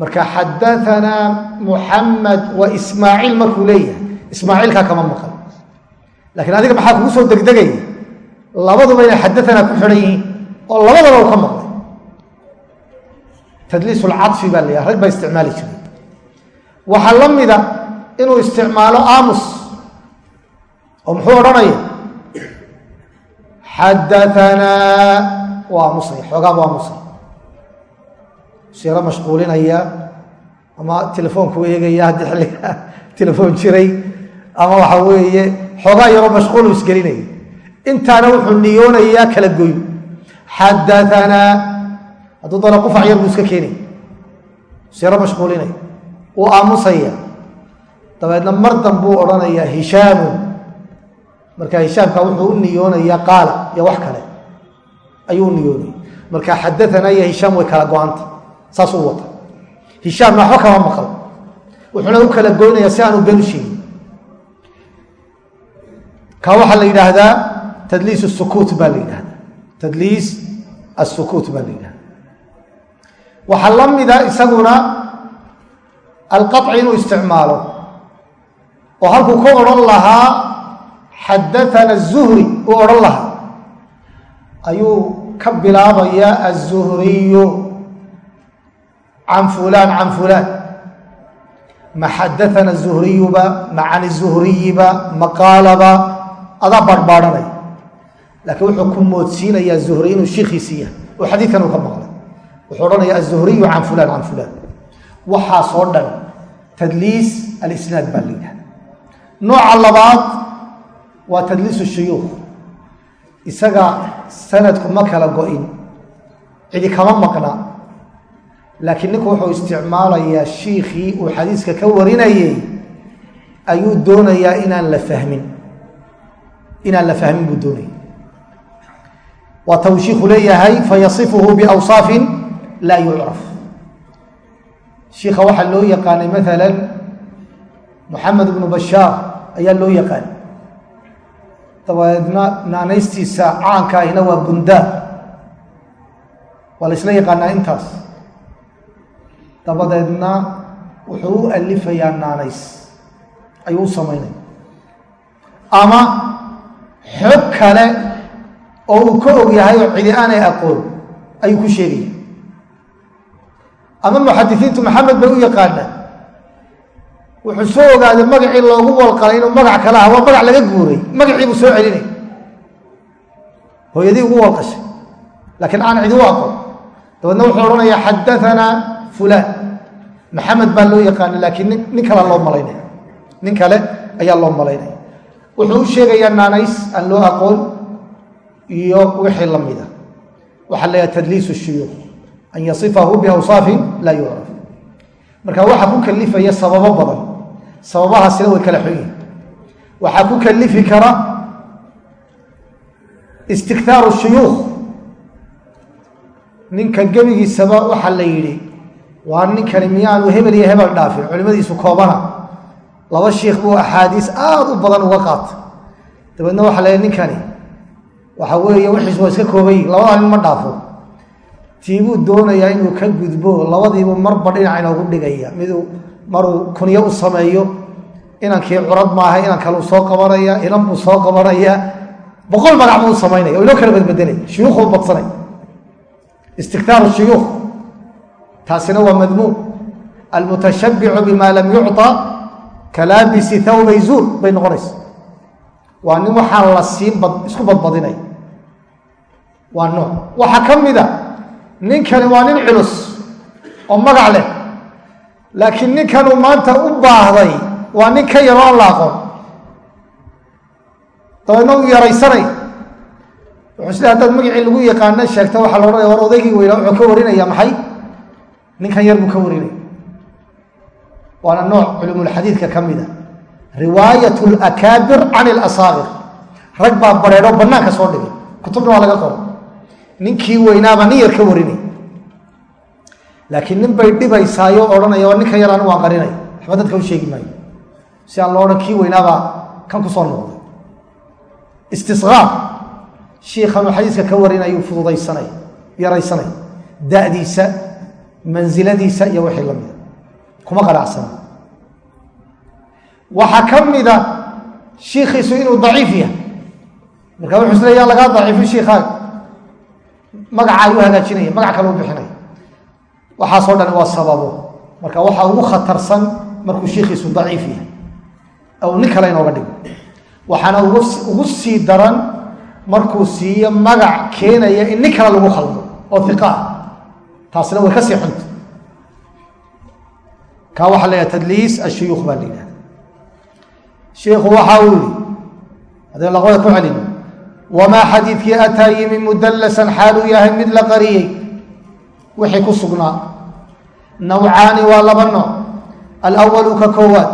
marka xadaanaa muxamed wa ismaaciil markuu leeyahay. Ismaaciilkaa kama maqan lakiin adiga maxaa kugu soo degdegaya labaduba inay xadaanaa ku xidhan yihiin oo labadaba u ka maqlay. Tadliis lcafi baa la rag baa isticmaali jiray. Waxaa la mida inuu isticmaalo aamus. Oo muxuu odhanaya xadaanaa waa aamusaya xoogaa bu siro mashquulinaya ama telefoonku eegaya haddii xilliga telefoon jiray ama waxa weeye xoogaa yaroo mashquulu isgelinaya intaana wuxuu niyoonayaa kala goyn. Xadaanaa hadduu dana qufac yar buu iska keenaya siro mashquulinaya uu aamusaya. Dabeedna mar danbuu odhanayaa hishaamun marka hishaamka wuxuu u niyoonayaa qaala iyo wax kale. Ayuu u niyoonaya marka xadaanaa iyo hishaam way kala go-anta saasuu wata hishaamna waxba kama maqal wuxuuna u kala goynaya si aanu been u sheegin ka waxaa la yidhaahdaa tadliis sukuut baa la yidhahdaa tadliis asukuut baa la yidhahda waxaa la mida isaguna alqaطci inuu isticmaalo oo halkuu ka odhan lahaa xadaana الzuhri uu odhan lahaa ayuu ka bilaabaya aلzuhriyu can fulaan can fulaan ma xadaana zuhriyuba ma can zuhriyiba ma qaalaba adaa barhbaadhanaya laakiin wuxuu ku moodsiinayaa zuhri inuu shiikiisi yahay oo xadiidkan uu ka maqlay wuxuu odhanaya azuhriyu can fulaan can fulaan waxaasoo dhan tadliis alisnaad baa la yidhahda nooca labaad waa tadliis shuyuukh isaga sanadku ma kala go-in cidi kama maqna laakiin ninku wuxuu isticmaalayaa shiikhii uu xadiiska ka warinayey ayuu doonayaa inaan la fahmin. Inaan la fahmin buu doonaya waa uu leeyahay fayasifuhu biawsaafin laa yucraf. Shiika waxaa loo yaqaanay maala moxamed ibnu bashaar ayaa loo yaqaanay dabadeedna naanaystiisa caanka ahina waa bundaar waa la isla yaqaanaa intaas dabadeedna wuxuu u alifayaa naanays. Ayuu u samaynaya ama xog kale oo uu ka og yahay oo cidi aanay aqoon ayuu ku sheegaya. Ama muxadisiintu maxamed bay u yaqaanaan wuxuu soo ogaaday magacii loogu walqalay inuu magac kale aha waa magac laga guuray magacii buu soo celinaya hooyadii ugu walqashay. Laakiin aan cidi u aqoon. Dabeedna wuxuu odhanayaa xadaanaa fulaan maxamed baa loo yaqaana laakiin nin kale loo malaynaya nin kale ayaa loo malaynaya wuxuu u sheegayaa naanays aan loo aqoon iyo wixii la mida. Waxaa la yidhaha tadliisu shuyuukh an yasifahu biawsaafin laa yucraf marka waxaa ku kalifaya sababo badan. Sababahaasina way kala xun yihiin waxaa ku kalifi kara istiktaaru shuyuukh ninka gebigiisaba waxaa la yidhi waa ninkani miyaanu hebel iyo hebel dhaafin culimadiisu koobana laba shiikh buu axaadiis aada u badan uga qaata dabeedna waxaa la ninkani waxa weeye wixiis waa iska koobayi labada nin ma dhaafo. Tiibuu doonayaa inuu ka gudbo labadiibu marba dhinac inoogu dhigaya. Miduu maruu kunyo u sameeyo inankii curad maaha inan kaleu soo qabanaya inan buu soo qabanaya. Boqol magac buu u samaynaya oo inoo kala badbedelay shuyuukhuu badsanay. Istiktaaru shuyuukh taasina waa madmuum. Almutashabbicu bima lam yucطa kalaabisi thawbay zuur bay noqonaysa. Waa nin waxaan la siin isku badbadinay. Waa nooc. Waxaa ka mid a ninkani waa nin culus oo magac leh. Laakiin ninkanuu maanta u baahday waa nin ka yaroo aan la aqoon dabeedna u yaraysanay. Wuxuu sida haddaad magacii lagu yaqaana sheegta waxaa la odhanaya war odaygii weynaa wuxuu ka warinaya maxay ninkan yar buu ka warinaya waana nooc culumulxadiidka ka mid a. Riwaayat lakaabir can ilasaaqir rag baa bareedho bannaanka soo dhigay. Kutubna waa laga qoro. Ninkii weynaabaa nin yar ka warinay. Laakiin nin bay dhibaysaayo odhanaya ninkan yar anu waan qarinay. Waxba dadka u sheegi maayo. Si aan loo odhan kii weynaabaa kan ku soo noqday. Istisqaar shiikhanuu xadiiska ka warinayuu fududaysanay yaraysanay. Da'diisa mansiladiisa iyo wixii la mida kuma qanacsana waxaa ka mida shiikhiisu inuu daciif yahay. Marka wuxuu is leeya lagaa daciifin shiikaaga magaca ayuu hagaajinaya magac kale u bixinaya waxaasoo dhan waa sababo. Marka waxaa ugu khatarsan markuu shiikhiisu daciif yahay. Ou nin kale inooga dhigo. Waxaana ugu sii daran markuu siiyo magac keenaya in nin kale lagu khaldo oo iqa ah taasina way ka sii xunta kaa waxaa la yidhaha tadliis ashuyuukh baa la yidhahda. Shiikhu waxa uu yihi haddee laqbada ku celin wamaa xadiidkii ataa yimi mudallasan xaaluu yahay mid la qariyey. Wixii ku sugnaa. Nawcaani waa laba nooc. Alwalu ka koowaad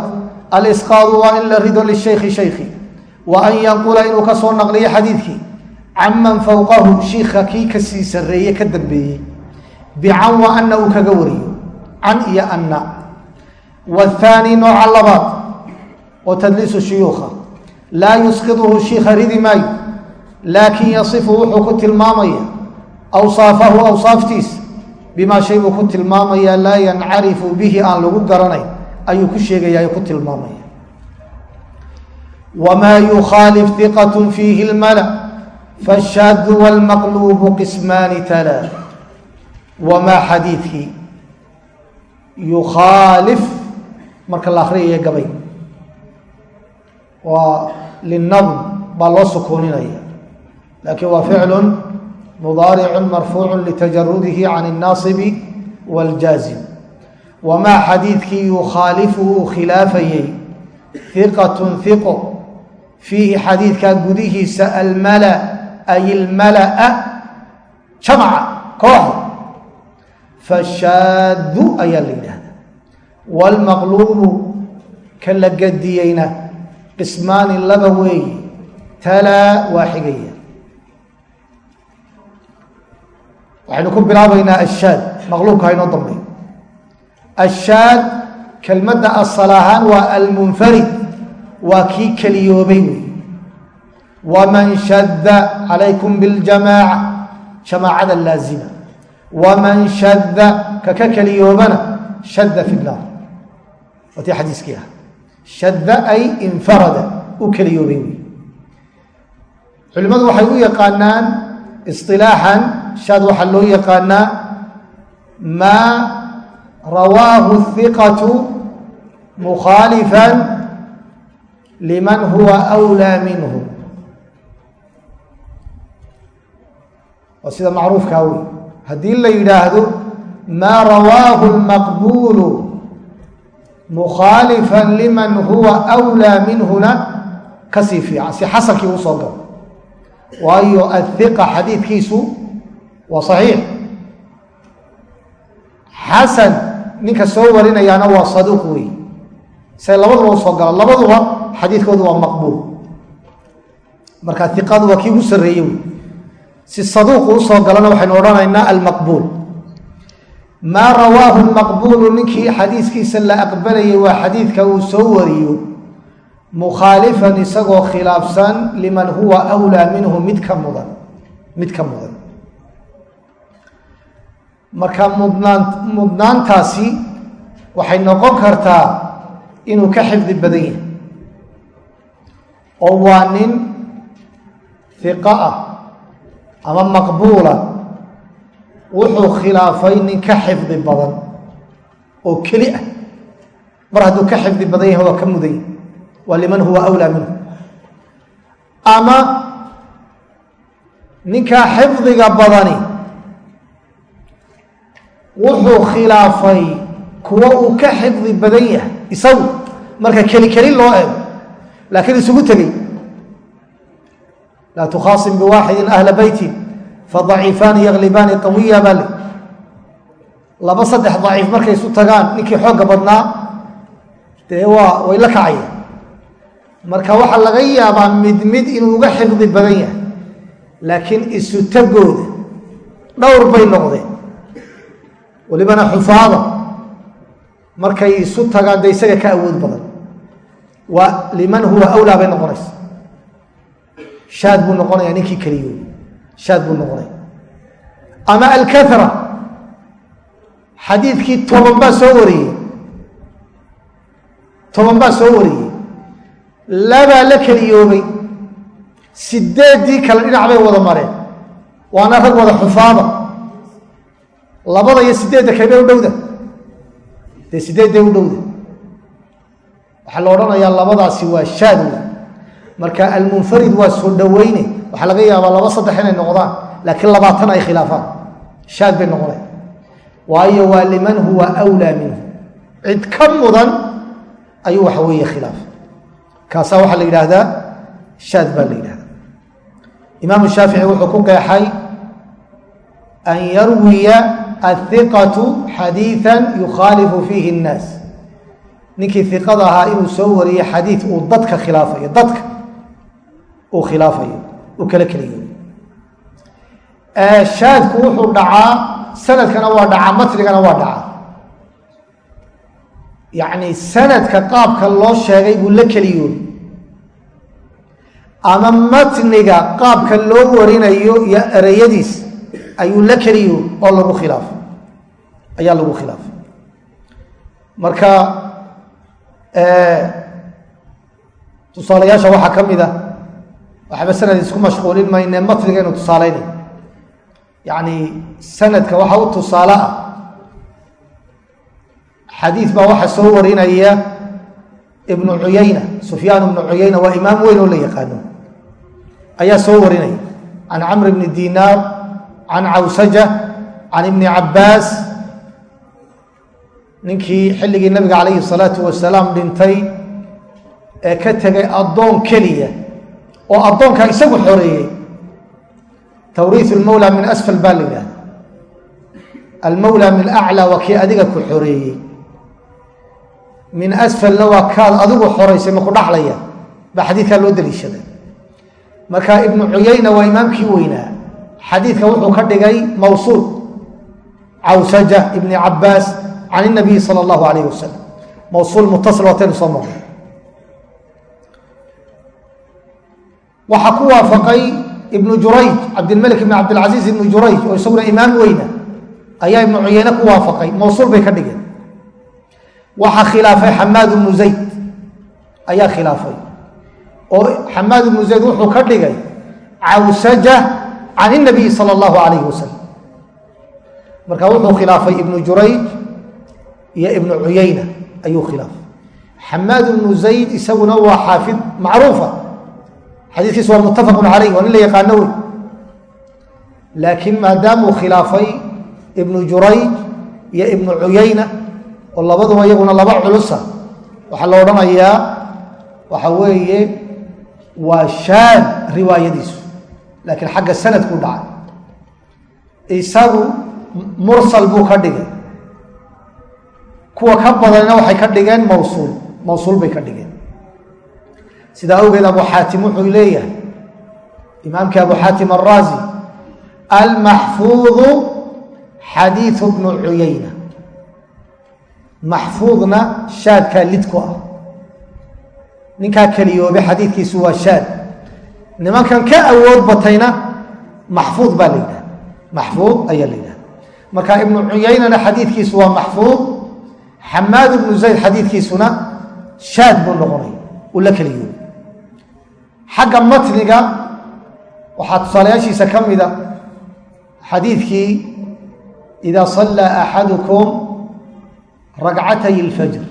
alisqaadu waa in la rido lishaykhi shaykhi. Wa an yanqula inuu ka soo naqliyo xadiidkii. Can man fowqahu shiikha kii ka sii sarreeye ka dambeeyey bican wa anna uu kaga wariyo can iyo anna waathaani nooca labaad oo tadliisu shuyuukha laa yusqiduhu shiikha ridi maayo laakin yasifu wuxuu ku tilmaamaya awsaafahu awsaaftiisa bimaa shay buu ku tilmaamaya laa yancarifu bihi aan lagu garanayn ayuu ku sheegaya ku tilmaamaya wmaa yukhaalif iqat fiihi lmala fashaadu wlmaqluubu qismaani tala wamaa xadiidkii yukhaalif marka la akhriyaya gabay waa linadm baa loo sukuuninaya laakiin waa ficlun mudaaricun marfuucun litajarudihi can اnnaasibi wاljaazim wamaa xadiidkii yukhaalifuhu uu khilaafayey hiqatun hiqo fiihi xadiidkaa gudihiisa almala ay ilmala'a jamca kooxda fashaadu ayaa la yidhaahdaa waalmaqluubu ka la gadiyeyna qismaani laba weeye talaa waa xigaya waxaynu ku bilaabaynaa ashaad maqluubka ha inoo dambay ashaad kelmadda asal ahaan waa almunfarid waa kii keliyoobay wey waman shadda calaykum biاljamaaca jamaacada laazima waman shadda kaka keliyoobana shadda fi naar waa tii xadiiskii ah shadda ay infarada u keliyoobay wey culimmadu waxay u yaqaanaan isilaaxan shaad waxaa loo yaqaanaa maa rawaahu hiqatu mukhaalifan liman huwa أwlىa minhu waa sida macruufkaa wey haddii la yidhaahdo maa rawaahu lmaqbuulu mukhaalifan liman huwa awlaa minhuna ka sii fiican si xasankii uu galo. Waayo athiqa xadiidkiisu waa saxiix. Xasan ninka soo warinayaana waa saduuq wey se labaduba u soo soo gala labaduba xadiidkoodu waa maqbuul. Marka iqadu waa kii ugu sarreeye wey si saduuqu u soo galana waxaynu odhanaynaa almaqbuul. Maa rawaahu lmaqbuulu ninkii xadiiskiisa la aqbalayay waa xadiidka uu soo wariyo mukhaalifan isagoo khilaafsan liman huwa wlaa minhu mid ka mudan mid ka mudan. Marka mudnaan mudnaantaasi waxay noqon kartaa inuu ka xifdi badan yahay. Oo waa nin hiqa ah ama maqbuula wuxuu khilaafay nin ka xifdi badan oo keli ah. Mar hadduu ka xifdi badan yahay waa ka mudan yahay waa liman huwa awlaa minhu. Ama ninkaa xifdiga badani wuxuu khilaafay kuwa uu ka xifdi badan yahay isagu. Marka keli keli loo eego laakiin isugu tegey laa tukhaasim biwaaxidin ahla beytin fadaciifaani yaglibaani qawiya baa le laba saddex daciif markay isu tagaan ninkii xoogga badnaa dee waa way la kacaya marka waxaa laga yaabaa mid mid inuu uga xifdi badan yahay laakiin isu tagooda dhowr bay noqdeen. Walibana xufaada markay isu tagaan dee isaga ka awood badan. Waa liman huwa awlaa bay noqonaysa shaad buu noqonaya ninkii keliyo shaad buu noqonaya. Ama alkahra xadiidkii toban baa soo wariyey. Toban baa soo wariyey. Labaa la keliyoobay. Sideeddii kale dhinac bay wada mareen. Waana rag wada xufaada. Labada iyo sideedda kaybay u dhowda. Dee sideedday u dhowda. Waxaa la odhanayaa labadaasi waa shaad wey marka almunfarid waa soo dhoweyne waxaa laga yaabaa laba saddex inay noqdaan laakiin labaatan ay khilaafaan. Shaad bay noqonay waayo waa liman huwa wlaa minhu. Cid ka mudan ayuu waxa weeye khilaaf. Kaasaa waxaa la yidhaahdaa shaad baa la yidhahdaa imaamu shaafici wuxuu ku qeexay an yarwiya athiqatu xadiian yukhaalifu fiihi اnnaas ninkii iqada ahaa inuu soo wariyo xadiid uu dadka khilaafayo dadka uu khilaafayo uu kala keliyo shaadku wuxuu dhacaa sanadkana waa dhacaa matnigana waa dhacaa. Yacni sanadka qaabka loo sheegay buu la keliyoobi ama matniga qaabka loo warinayo iyo ereyadiis ayuu la keliyoobi oo lagu khilaafo ayaa lagu khilaafay. Marka tusaalayaasha waxaa ka mid a waxba sanad isku mashquulin mayne matnigaynu tusaalaynay yacni sanadka waxa u tusaale ah. Xadiid baa waxaa soo warinaya ibnu cuyayna sufyaan ibnu cuyayna waa imaam weyn oo la yaqaano. Ayaa soo warinaya. Can camr bni dinaar can cawsaja can ibni cabbaas. Ninkii xilligii nabiga calayhi salaatu wasalaam dhintay ee ka tegay addoon keliya oo addoonkaa isagu xoreeyey. Tawriiu lmawla min asfal baa la yidhahda almawla min aclaa waa kii adiga ku xoreeyey. Min asfalna waa kaad adigu xoraysay ma ku dhaxlaya baa xadiidkaa loo daliishaday. Marka ibnu cuyayna waa imaamkii weynaa. Xadiidka wuxuu ka dhigay mawsuul. Cawsaja ibni cabbaas can inabiyi sala allahu alayh wasalam mawsuul mutasil waataynu soo marnay waxaa ku waafaqay ibnu jurayj cabdilmalik ibn cabdilcaziiz ibnu jurayj oo isaguna imaam weyna ayaa ibnu cuyeyne ku waafaqay. Mawsuul bay ka dhigeen. Waxaa khilaafay xamaad ibnu zayd ayaa khilaafay. Oo xamaad ibnu zayd wuxuu ka dhigay cawsaja can inabiyi sala allahu alayhi wasalam marka wuxuu khilaafay ibnu jurayj iyo ibnu cuyayna ayuu khilaafay. Xamaad ibnu zayd isaguna waa xaafid macruufa xadiiskiisu waa muttafaqun calayh waa nin la yaqaano wey. Laakiin maadaamuu khilaafay ibnu jurayj iyo ibnu cuyayna oo labaduba iyaguna laba culusa waxaa la odhanayaa waxa weeye waa shaad riwaayadiisu laakiin xagga sanadkuu dhacay. Isagu mursal buu ka dhigay. Kuwa ka badanna waxay ka dhigeen mawsuul mawsuul bay ka dhigeen sidaa awgeed abu xaatim wuxuu leeyahay imaamkii abu xaatim araazi almaxfuudu xadiiu bnu cuyayna. Maxfuudna shaadkaa lid ku ah. Ninkaa keliyoobe xadiidkiisu waa shaad. Nimankan ka awood batayna maxfuud baa la yidhaha maxfuud ayaa la yidhaha marka ibnu cuyaynana xadiidkiisu waa maxfuud xamaad ibnu zayd xadiidkiisuna shaad buu noqonaya. Uu la keliyoobe xagga matniga waxaa tusaalayaashiisa ka mida xadiidkii idaa sallaa axadukum ragcatay ilfajr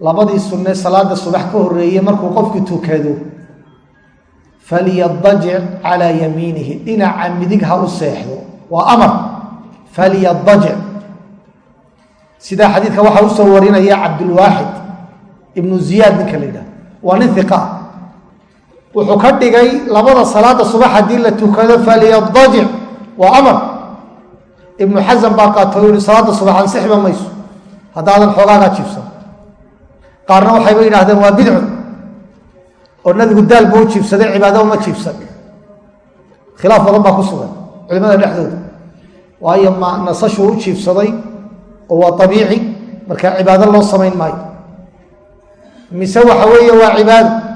labadii sunne salaada subax ka horreeye markuu qofku tukado falyadajic calaa yamiinihi. Dhinaca midig ha u seexdo. Waa amar. Falyadajic sidaa xadiidka waxaa u soo warinaya cabdulwaaxid ibnu ziyaad ninka la yidhahdo. Waa nin iqa ah wuxuu ka dhigay labada salaada subax haddii la tukado falyadajic waa amar. Ibnu xasan baa qaato o yihi salaada subax ansixba mayso. Haddaadan xoogaagaa jiibsan qaarna waxayba yidhaahdeen waa bidco. Oo nabigu daal buu jiibsaday cibaado uma jiibsan khilaaf badan baa ku sugan culimada dhexdooda. Waayo nasashuu u jiibsaday oo waa abiici markaa cibaado loo samayn maayo. Mise waxa weeye waa cibaado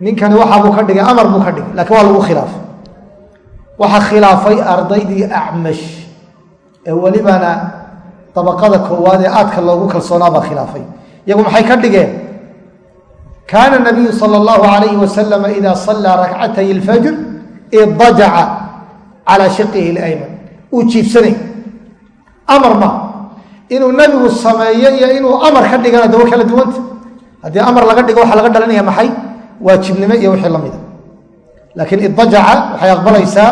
ninkani waxaabuu ka dhigay amar buu ka dhigay lakiin waa lagu khilaafay waxaa khilaafay ardaydii acmash ee welibana dabaqada koowaad ee aadka loogu kalsoonaa baa khilaafay. Iyagu maxay ka dhigeen? Kaana nabiyu sala allahu alayhi wasalam ida sallaa rakcatay ilfajr idajaca calaa shiqihi lyman uu jiibsanay. Amar ma inuu nabigu sameeyo iyo inuu amar ka dhigana dawa kala duwanta. Haddii amar laga dhigo waxaa laga dhalanaya maxay waajibnimo iyo wixii la mida laakiin idajaca waxay aqbalaysaa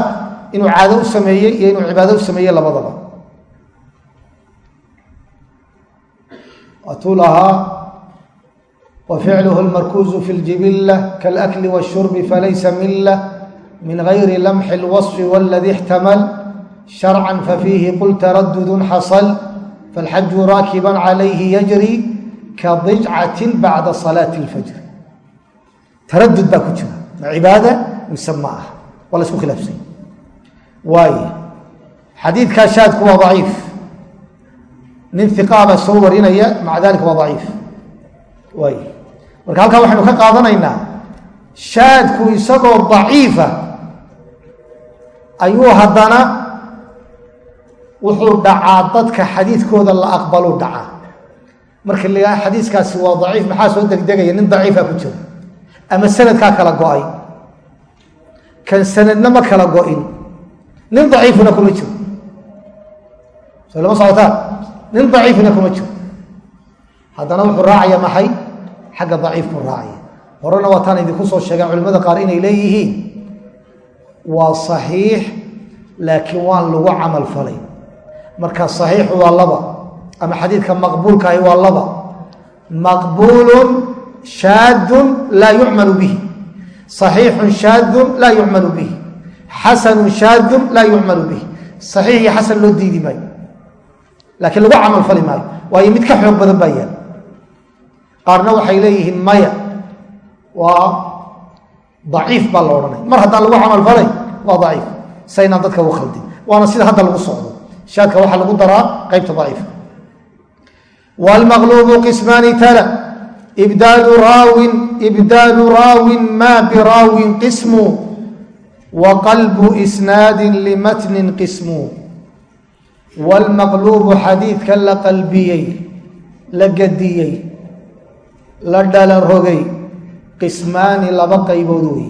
inuu caado u sameeyey iyo inuu cibaado u sameeyey labadaba waatuu lahaa wa ficluhu lmarkuuzu fi ljibila kalakli wاshurbi falaysa mila min gayri lamxi اlwaصfi wاladi اxtamal sharca fafiihi qul taradud xasl falxaju raakiba calayhi yajri kadijcati bacda salaati اlfajr taradud baa ku jira. Ma cibaada mise ma ah. Waa la isku khilaafsany waayo xadiidkaa shaadku waa daciif. Nin iqaa baa soo warinaya maca dalika waa daciif. Waay. Marka halkaa waxaynu ka qaadanaynaa shaadku isagoo daciifa ayuu haddana wuxuu dhacaa dadka xadiidkooda la aqbaluu dhacaa. Marka la xadiiskaasi waa daciif maxaa soo degdegaya? Nin daciifa ku jira ama sanadkaa kala go'ay. Kan sanadna ma kala go-in. Nin daciifuna kuma jiro. Soo lama socotaa nin daciifna kuma jiro. Haddana wuxuu raacaya maxay? Xagga daciifkuu raacaya. Horena waataan idinku soo sheegaan culimada qaar inay leeyihiin. Waa saxiix laakiin waan lagu camal falay. Marka saxiixu waa laba ama xadiidka maqbuulkaahi waa laba. Maqbuulun shaadun laa yucmalu bihi. Saxiixun shaadun laa yucmalu bihi. Xasanun shaadun laa yucmalu bihi. Saxiix iyo xasan loo diidi maayo. Laakiin lagu camal fali maayo. Waayo mid ka xoog badan baa yaal. Qaarna waxay leeyihiin maya. Waa daciif baa la odhanay. Mar haddaan lagu camal falay waa daciif. Saynaan dadka u khaldin. Waana sida hadda lagu socdo. Shaadka waxaa lagu daraa ibdaalu raawin ibdaalu raawin ma biraawin qismu wa qalbu isnaadin limatnin qismu waalmaqluubu xadiidka la qalbiyey la gadiyey la dhala rogay qismaani laba qaybood wey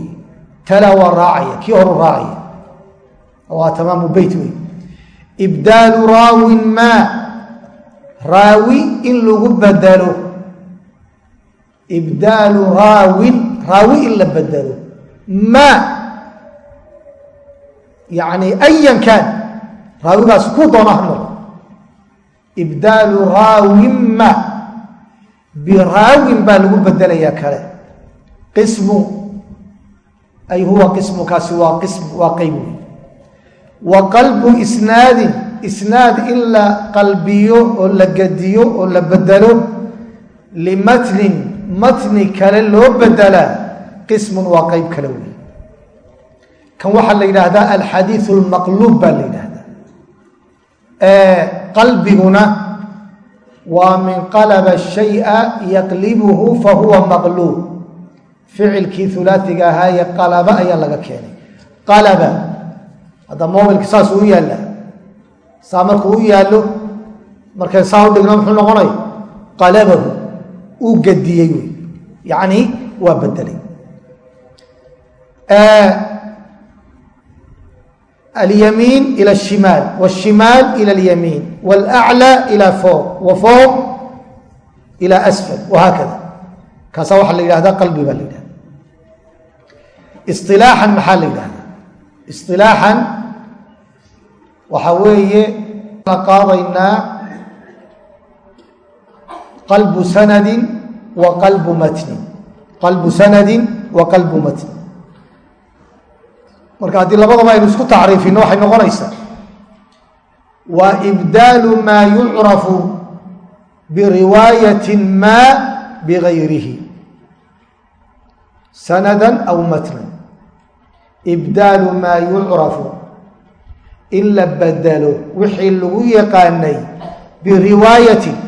tala waa raacaya kii horu raacaya waa tamaamu beyt wey ibdaalu raawin maa raawi in lagu bedelo ibdaalu raawin raawi in la bedelo maa yacni ayan kaan raawigaas ku doona ha noqo ibdaalu raawin ma biraawin baa lagu bedelayaa kale qismu ay huwa qismukaasi waa qism waa qeyb wey wa qalbu isnaadin isnaad in la qalbiyo oo la gediyo oo la bedelo limatnin matni kale loo bedelaa qismun waa qeyb kale wey kan waxaa la yidhaahdaa alxadiiu lmaqluub baa la yidhaahdaa. Qalbiguna waa min qalaba shaya yaqlibuhu fahuwa maqluub. Ficilkii ulaaiga ahaa ee qalaba ayaa laga keenay. Qalaba hadda mobilka saas uu yaallaa saa markuu u yaallo markay saa u dhigno muxuu noqonaya qalabahu uu gadiyey wey yacni waa bedelay alyamiin ila ashimaal wاshimaal ila alyamiin wاlأclى ila fowq wa fowq ila asfal wahaakada kaasaa waxaa la yidhahdaa qalbi baa la yidhahda isilaaxan maxaa la yidhahdaa isilaaxan waxaa weeye la qaadaynaa qalbu sanadin wa qalbu matnin qalbu sanadin wa qalbu matnin marka haddii labadaba aynu isku tacriifino waxay noqonaysaa waa ibdaalu maa yucrafu biriwaayati ma bigayrihi sanada aw matnan. Ibdaalu maa yucrafu in la bedelo wixii lagu yaqaanay biriwaayatin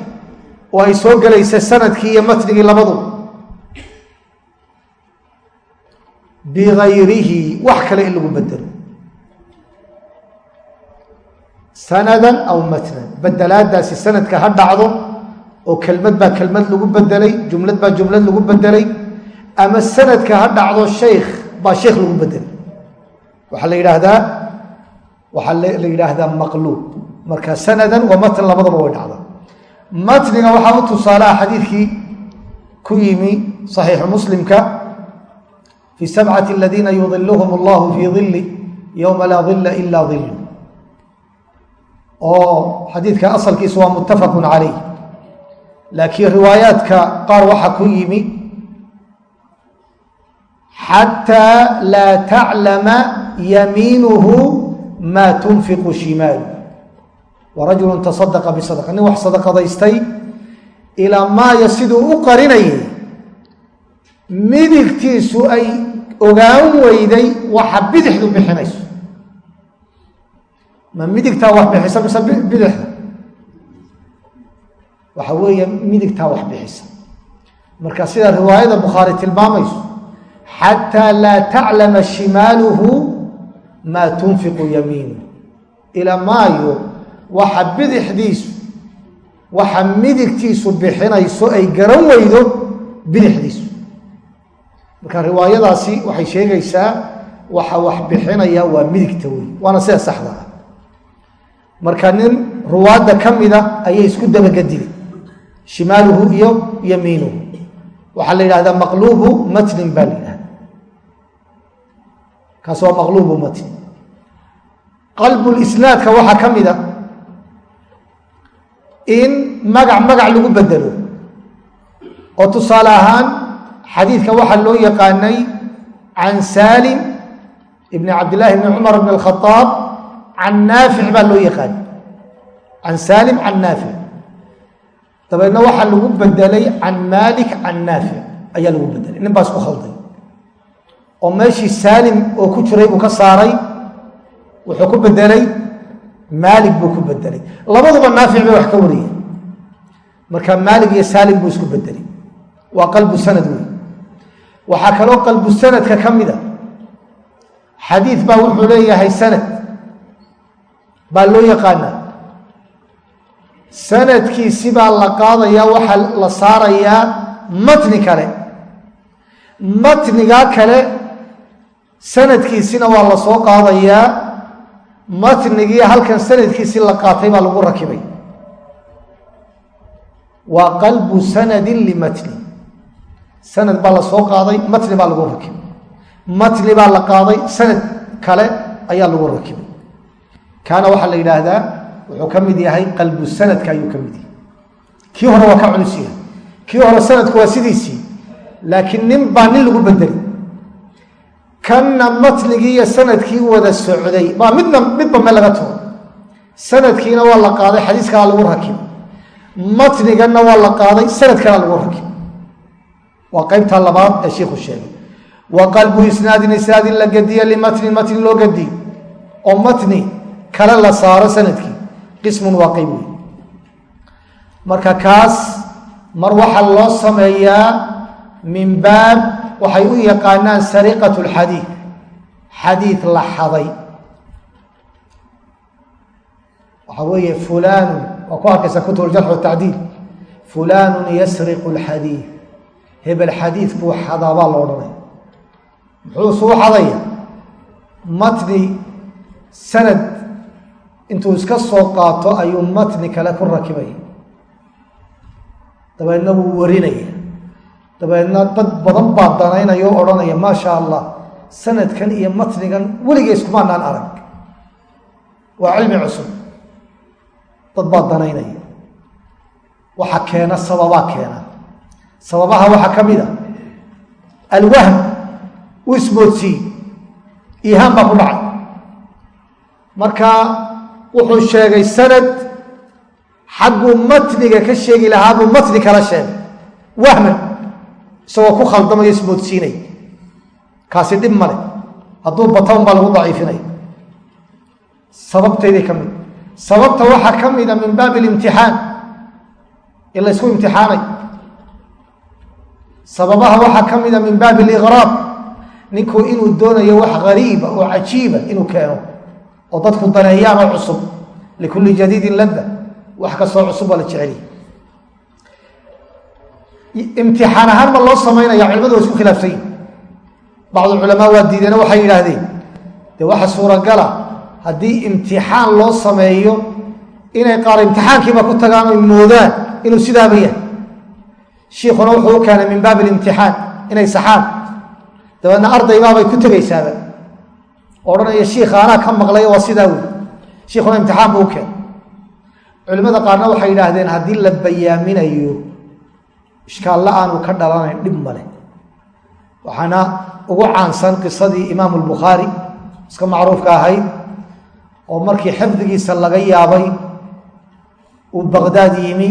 oo ay soo gelaysa sannadkii iyo matnigii labadu. Bigayrihi wax kale in lagu bedelo. Sanadan aw matnan. Bedelaadaasi sanadka ha dhacdo oo kelmad baa kelmad lagu bedelay jumlad baa jumlad lagu bedelay ama sanadka ha dhacdo sheykh baa sheekh lagu bedelay waxaa la yidhaahdaa waxaa la yidhaahdaa maqluub. Marka sanadan waa matn labadaba way dhacda matniga waxaa u tusaalaha xadiidkii ku yimi saxiixu muslimka fi sabcati aladiina yudiluhum allahu fii dili yowma laa dila ila dilu oo xadiidka asalkiisu waa muttafaqun calayh. Laakiin riwaayaadka qaar waxaa ku yimi xataa laa taclama yamiinuhu maa tunfiqu shimaalu wa rajulu tasadaqa bisadaqa nin wax sadaqadaystay ilaa maaya siduu u qarinayay. Midigtiisu ay ogaan weyday waxa bidixdu bixinayso. Ma midigtaa wax bixisa mise bidixda? Waxa weeye midigtaa wax bixisa. Marka sida riwaayada bukhaari tilmaamayso xataa laa taclama shimaaluhu maa tunfiqu yamiinuh ilaa maayo waxa bidixdiisu waxa midigtiisu bixinayso ay garan weydo bidixdiisu. Marka riwaayadaasi waxay sheegaysaa waxa wax bixinaya waa midigta wey waana sida saxda ah. Marka nin ruwaadda ka mida ayay isku dabagediyey shimaaluhu iyo yamiinuhu. Waxaa la yidhahdaa maqluubu matnin baa la yidhahda kaas waa maqluubu matn qalbulisnaadka waxaa ka mida in magac magac lagu bedelo. Oo tusaale ahaan xadiidka waxaa loo yaqaanay can salim ibni cabdillahi bni cumar bn alkhaaab can naafic baa loo yaqaanay can salim can naafic dabeedna waxaa lagu bedelay can malik can naafic ayaa lagu bedelay. Nin baa isku khalday. Oo meeshii saalim oo ku jiray buu ka saaray wuxuu ku bedelay maalig buu ku bedelay labaduba naafic bay wax ka wariyeen. Marka maalig iyo saalim buu isku bedelay waa qalbu sanad wey waxaa kaloo qalbu sanadka ka mida xadiid baa wuxuu leeyahay sanad. Baa loo yaqaanaa. Sanadkiisi baa la qaadayaa waxaa la saarayaa matni kale. Matnigaa kale sanadkiisina waa la soo qaadayaa matnigii halkan sanadkiisii la qaatay baa lagu rakibay. Waa qalbu sanadin limatni. Sanad baa la soo qaaday matni baa lagu rakibay. Matni baa la qaaday sanad kale ayaa lagu rakibay. Kaana waxaa la yidhaahdaa wuxuu ka mid yahay qalbu sanadka ayuu ka mid yahay. Kii hore waa ka culus yahay. Kii hore sanadku waa sidiisii. Laakiin nin baa nin lagu bedelay kanna matnigii iyo sannadkii wada socday. Baa midna midba meel laga tuuro sanadkiina waa la qaaday xadiiskaa lagu rakib. Matniganna waa la qaaday sanadkana lagu rakib. Waa qaybta labaad ee shiikhu sheegay. Wa isnaadin isnaadin la gediye limatnin matni loo gediyo oo matni kale la saaro sannadkii. Qismun waa qayb wey marka kaas mar waxaa loo sameeyaa min baab waxay u yaqaanaan sariqat lxadiid xadiid la xaday. Waxaa weeye fulanu waa ku arkaysaa kutub ljarx watacdiil fulanu yasriqu lxadiid hebel xadiid buu xadaa baa lo odhanaya muxuu suu xadaya? Matni sanad intuu iska soo qaato ayuu matni kale ku rakibaya dabeedna wuu warinaya dabeedna dad badan baa danaynaya o odhanaya maa sha allah sanadkan iyo matnigan weligay iskumaanaan arag. Waa cilmi cusub. Dad baa danaynaya waxa keena sababaa keena. Sababaha waxaa ka mid a alwahm u ismoodsiiy iihaan baa ku dhacay. Marka wuxuu sheegay sanad xagguu matniga ka sheegi lahaa buu matni kala sheegay. Wahman isagoo ku khaldamayo ismoodsiinay kaasi dhib male hadduu batan baa lagu daciifinaya sababtayday ka mid. Sababta waxaa ka mida min baabi alimtixaan in la ysku imtixaanay. Sababaha waxaa ka mida min baabi aliqraab ninku inuu doonayo wax gariiba oo cajiiba inuu keeno. Oo dadku daneeyaan oo cusub. Likulli jadiidin ladda. Wax kastoo cusub waa la jeceliy imtixaan ahaan ma loo samaynaya culimadu waa isku khilaafsan yihiin bacdu culamaa waa diideeno waxay yidhaahdeen dee waxa suuragala haddii imtixaan loo sameeyo inay qaar imtixaankiiba ku tagaan oy moodaan inuu sidaaba yahay. Shiikhuna wuxuu u keenay min baabi alimtixaan inay saxaan. Dabeedna ardaybaabay ku tegaysaaba. Odhanaya shiikha anaa ka maqlay waa sidaa wey shiikhuna imtixaan buu u keenay. Culimmada qaarna waxay yidhaahdeen haddii la bayaaminayo ishkaalla aanu ka dhalanayn dhib male waxaana ugu caansan qisadii imaamu lbukhaari iska macruufka ahayd oo markii xifdigiisa laga yaabay uu baqdaad yimi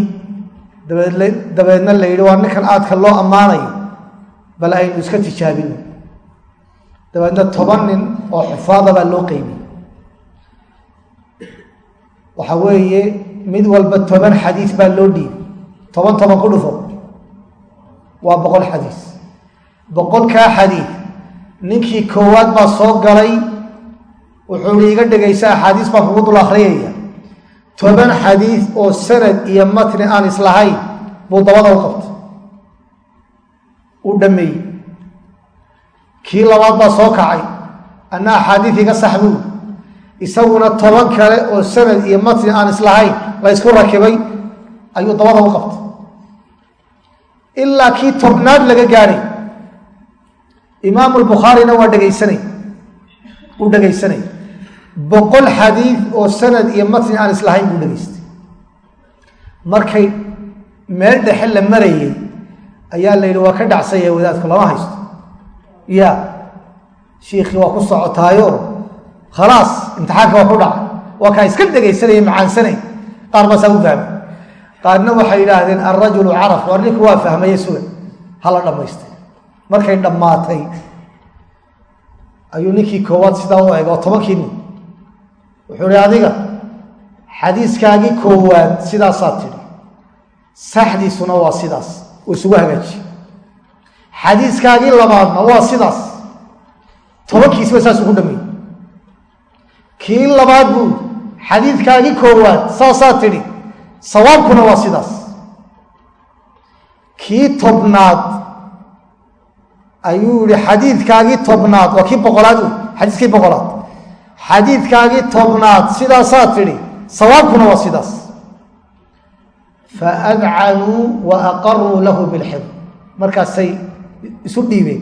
dabeed dabeedna la yidhi waa ninkan aadka loo ammaanayo bal aynu iska tijaabino dabeedna toban nin oo xufaada baa loo qeybiyey waxa weeye mid walba toban xadiis baa loo dhiibay toban toban ku dhufo waa boqol xadiis. Boqolkaa xadiis. Ninkii koowaad baa soo galay. Wuxuu ihi iga dhegaysa axaadiis baan kugu dul akhriyaya. Toban xadiis oo sanad iyo matni aan islahayn buu dabada u qabtay. Uu dhameeyey. Kii labaad baa soo kacay. Anna axaadiis iga sax buu. Isaguna toban kale oo sanad iyo matni aan islahayn la ysku rakibay. Ayuu dabada u qabtay ilaa kii tobnaad laga gaadhay imaamu lbukhaarina waa dhegaysanay uu dhegaysanay boqol xadiid oo sanad iyo matni aan islahayn buu dhegaystay markay meel dhexe la marayay ayaa la yidhi waa ka dhacsanya wadaadku lama haysto. Ya shiikhii waa ku socotaayo. Khalaas imtixaanka waa ku dhacay waa kaa iska dhegaysanaya macaansanay. Qaar baasaa u fahmay qaarna waxay yidhaahdeen alrajulu caraf. Waar ninku waa fahmaye suga hala dhammaystay markay dhammaatay ayuu ninkii koowaad sidaa u eeg oo tobankii nin. Wuxuu ihi adiga xadiiskaagii koowaad sidaasaad tidhi. Saxdiisuna waa sidaas oo isugu hagaajiye xadiiskaagii labaadna waa sidaas tobankiisba saas ugu dhameeyey. Kii labaad buu xadiidkaagii koowaad saasaad tidhi sawaabkuna waa sidaas. Kii tobnaad ayuu yihi xadiidkaagii tobnaad. Waa kii boqolaad xadiiskii boqolaad. Xadiidkaagii tobnaad sidaasaad tidhi. Sawaabkuna waa sidaas. Faadcanuu wa aqaruu lahu bilxifd. Markaasay isu dhiibeen.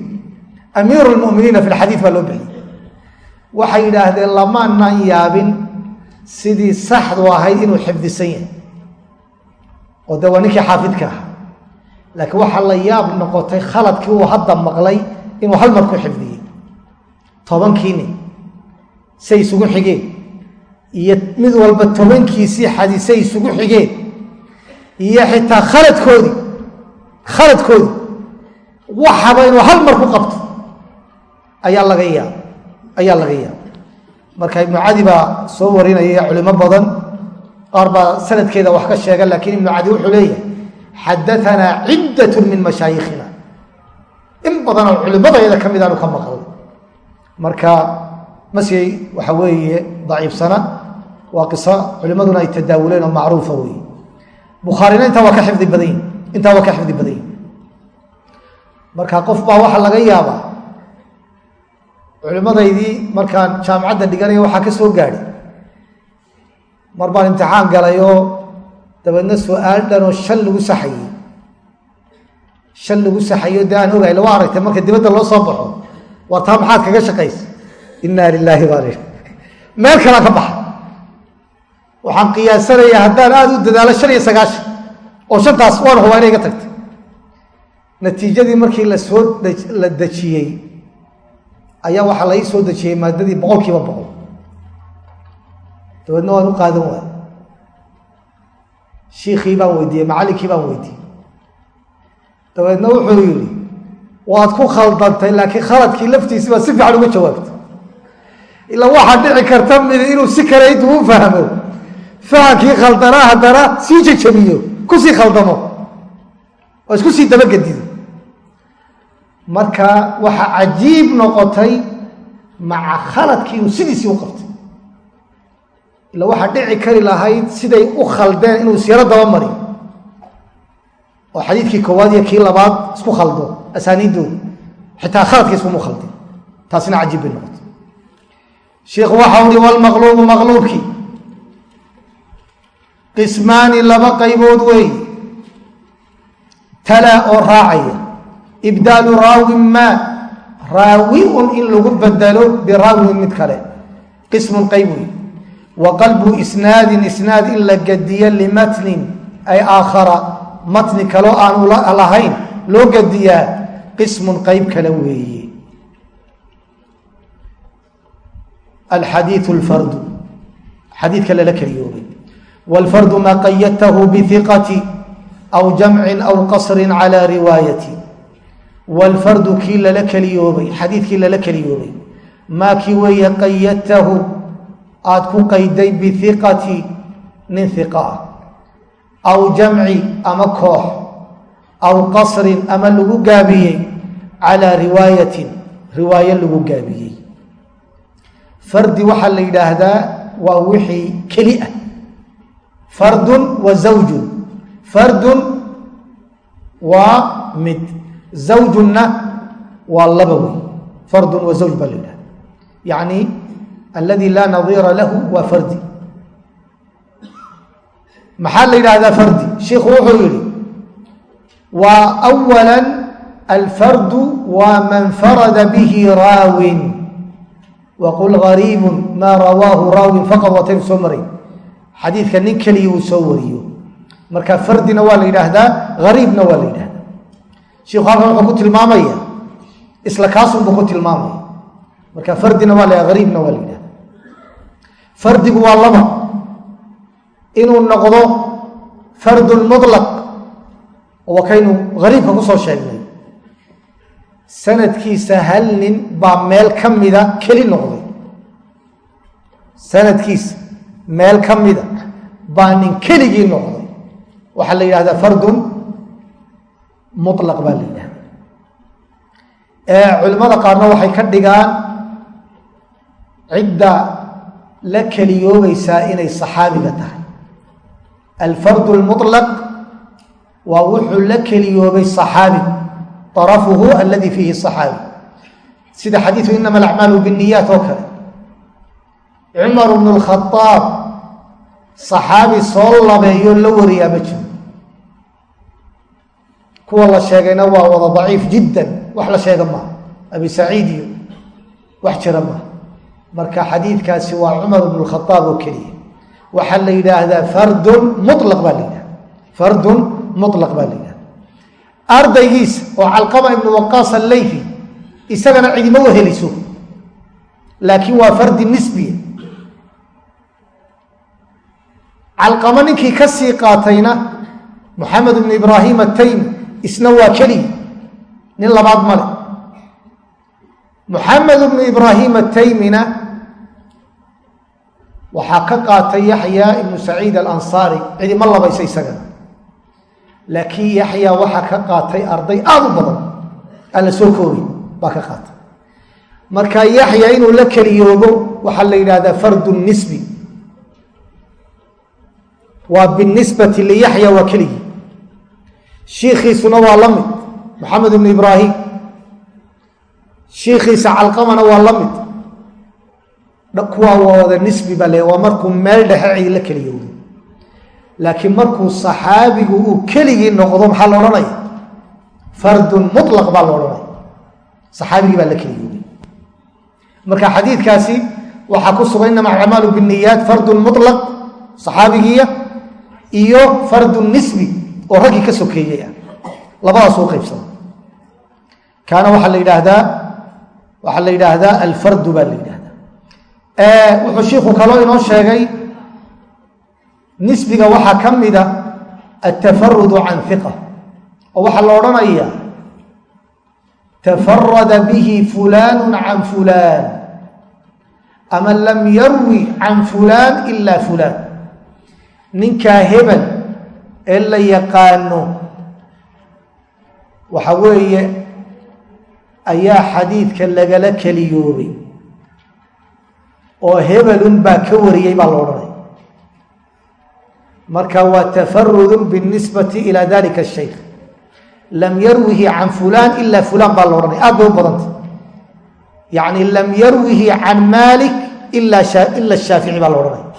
Amiiru lmuminiina fi lxadiid baa loo bixiyey. Waxay yidhaahdeen lamaanan yaabin sidii saxdu ahayd inuu xifdisan yahay oo dee waa ninkii xaafidka ahaa. Laakiin waxaa la yaab noqotay khaladkii uu hadda maqlay inuu hal mar ku xifdiyey. Tobankii nin say isugu xigeen iyo mid walba tobankiisii xadiisay isugu xigeen iyo xitaa khaladkoodii khaladkoodii waxaba inuu hal mar ku qabto. Ayaa laga yaaba ayaa laga yaaba marka ibnu cadi baa soo warinaya culimo badan qaar sanadkeeda wax ka sheega laakiin ibnu cadi wuxuu leeyahay xadaanaa ciddat min mashaayikhina in badanoo culimadayada ka midaanu ka maqlay. Marka masii waxa weeye daciifsana waa qiso culimaduna ay tadaawuleen oo macruufa weeye. Bukhaarina intaa waa ka xifdi badan intaa waa ka xifdi badan marka qof baa waxaa laga yaabaa culimadaydii markaan jaamacadda dhiganaya waxaa ka soo gaadhay mar baan imtixaan galay oo dabeedna su'aal dhan oo shan lagu saxayey shan lagu saxayo dee aan ogahay lawa aragtay marka dibadda loo soo baxo waa taa maxaad kaga shaqaysa? Inaa lilaahi baan meel kalaa ka baxa. Waxaan qiyaasanayaa haddaan aada u dadaalo shan iyo sagaashan oo shantaas waan hubaa inay ga tagtay. Natiijadii markii la soo la dejiyey ayaa waxaa lai soo dejiyey maadadii boqol kiiba boqol dabeedna waan u qaadan waay shiikhii baan weydiiyey macallinkii baan weydiiyey. Dabeedna wuxuu yidhi waad ku khaldantay laakiin khaladkii laftiisi baa si fiican uga jawaabtay. Ilaa waxaa dhici karta mid inuu si kale intuu u fahmo. Fahamkii khaldanaa haddana sii jajabiyo ku sii khaldamo. Oo isku sii dabagedido marka waxaa cajiib noqotay maca khaladkii inuu sidiisii u qabtay ila waxaa dhici kari lahayd siday u khaldeen inuu isyaro dabamari oo xadiidkii koowaad iyo kii labaad isku khaldo asaaniiddooda xitaa khaladkii iskumu khaldin taasina cajiib bay noqotay. Sheikhu waxa uhi walmaqluubu maqluubkii qismaani laba qaybood weey tala oo raacaya. Ibdaalu raawin maa raawi un in lagu bedelo biraawin mid kale. Qismun qayb wey waqalbu isnaadin isnaad in la gadiyo limatnin ay aakhara. Matni kaloo aanu lahayn loo gadiyaa qismun qeyb kale weeye. Alxadiiu lfardu xadiidka lala keliyoobay wlfardu maa qayadtahu biiqati aw jamcin aw qasrin calaa riwaayati. Wlfardu kii lala keliyoobay xadiidkii lala keliyoobay maa kii weeye qayadtahu aada ku qayday bihiqati nin hiqa ah aw jamci ama koox. Aw qasrin ama lagu gaabiyey. Calaa riwaayatin riwaayo lagu gaabiyey. Fardi waxaa la yidhaahdaa waa wixii keli ah fardun wa zawjun. Fardun waa mid. Zawjunna waa laba wey. Fardun wa zawj baa la yidhahda yacni aladi laa nadiira lahu waa fardi maxaa la yidhaahdaa fardi shiikhu wuxuu yihi waa awala alfardu waa man farada bihi raawin waqul gariibu maa rawaahu raawin faqad wataynu soo maray xadiidka nin keliya uu soo wariyo marka fardina waa la yidhaahdaa gariibna waa la yidhahdaa shiku halkan wuxuu ku tilmaamaya isla kaasunbuu ku tilmaamaya marka fardina waa la gariibna waa la yidhahda fardigu waa laba. Inuu noqdo fardun mutlaq oo kaynu gariibka ku soo sheegnay. Sanadkiisa hal nin baa meel ka mida keli noqday. Sanadkiisa meel ka mida baa nin keligii noqday. Waxaa la yidhahdaa fardun mutlaq baa la yidhahda. Culimmada qaarna waxay ka dhigaan cidda la keliyoobaysaa inay saxaabiga tahay. Alfardu lmulaq waa wuxuu la keliyoobay saxaabi arafuhu aladii fiihi saxaabi. Sida xadiidu inama alacmaalu biniyaat oo kale. Cumar bnu lkhaaab saxaabi soo labeeyo la wariyaa ma jiro. Kuwa la sheegayna waa wada daciif jiddan. Wax la sheega maa abi saciid iyo wax jira maa marka xadiidkaasi waa cumar bn اlkhaaab oo keliya. Waxaa la yidhaahdaa fardun mulaq baa la yidhahda fardun mulaq baa la yidhahda ardaygiisa oo calqama ibnu waqaas alleyfi isagana cidima weheliso laakiin waa fardi nisbiya calqamo ninkii ka sii qaatayna moxamed ibnu ibraahim ataymi isna waa keligi nin labaad male moxamed ibnu ibraahim ataymina waxaa ka qaatay yaxya ibnu saciid alansaari cidima labaysa isaga. Laakiin yaxya waxaa ka qaatay arday aada u badan. Aan la soo koobi baa ka qaatay. Marka yaxya inuu la keliyoobo waxaa la yidhahdaa fardu nisbi. Waa binisbati liyaxya waa keligii shiikhiisuna waa la mid. Moxamed ibnu ibraahim. Shiikhiisa calqamana waa la mid kuwaa waa wada nisbi waa markuu meel dhexe cid la keliyoodo laakiin markuu saxaabigu uu keligii noqdo maxaa la odhanaya fardun mulaq baa la odhanaya saxaabigii baa la keliyooday marka xadiidkaasi waxaa ku sugan inama acmaalu biniyaat fardun mulaq saxaabigiiya iyo fardun nisbi oo raggii ka sokeeyey ah. Labadaas u qaybsana kaana waxaa la yidhaahdaa waxaa la yidhaahdaa alfardu baa la yidhahdaa wuxuu shiiku kaloo inoo sheegay nisbiga waxaa ka mida altafarudu can hiqa oo waxaa la odhanaya tafarada bihi fulaanu can fulaan ama lam yarwi can fulaan ila fulaan. Ninkaa hebel ee la yaqaano waxa weeye ayaa xadiidka lagala keliyoobay oo hebelun baa ka wariyey baa la odhanaya marka waa tafarudun binisbati ila dalika shaykh lam yarwihi can fulaan ila fulaan baa la odhanaya aad bay u badanta yacni lam yarwihi can malik ila shaafici baa la odhanaya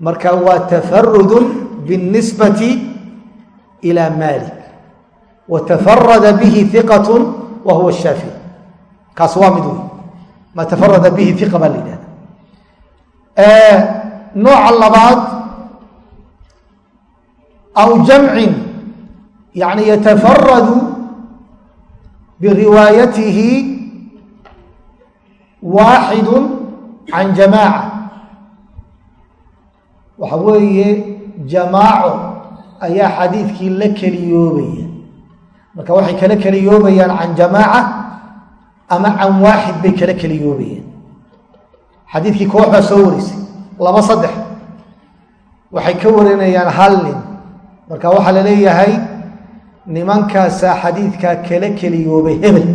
marka waa tafarudun binisbati ila malik wa tafarada bihi hiqatu wa shaafici. Kaas waa mid wey ma tafarada bihi iqa baa la yidhahda nooca labaad aw jamcin yani yatafaradu biriwaayatihi waaxidu can jamaaca. Waxa weeye jamaaco ayaa xadiidkii la keliyoobaya. Marka waxay kala keliyoobayaan can jamaaca ama can waaxid bay kala keliyoobayeen xadiidkii koox baa soo warisay laba saddex. Waxay ka warinayaan hal nin. Marka waxaa la leeyahay nimankaasaa xadiidkaa kala keliyoobay hebel.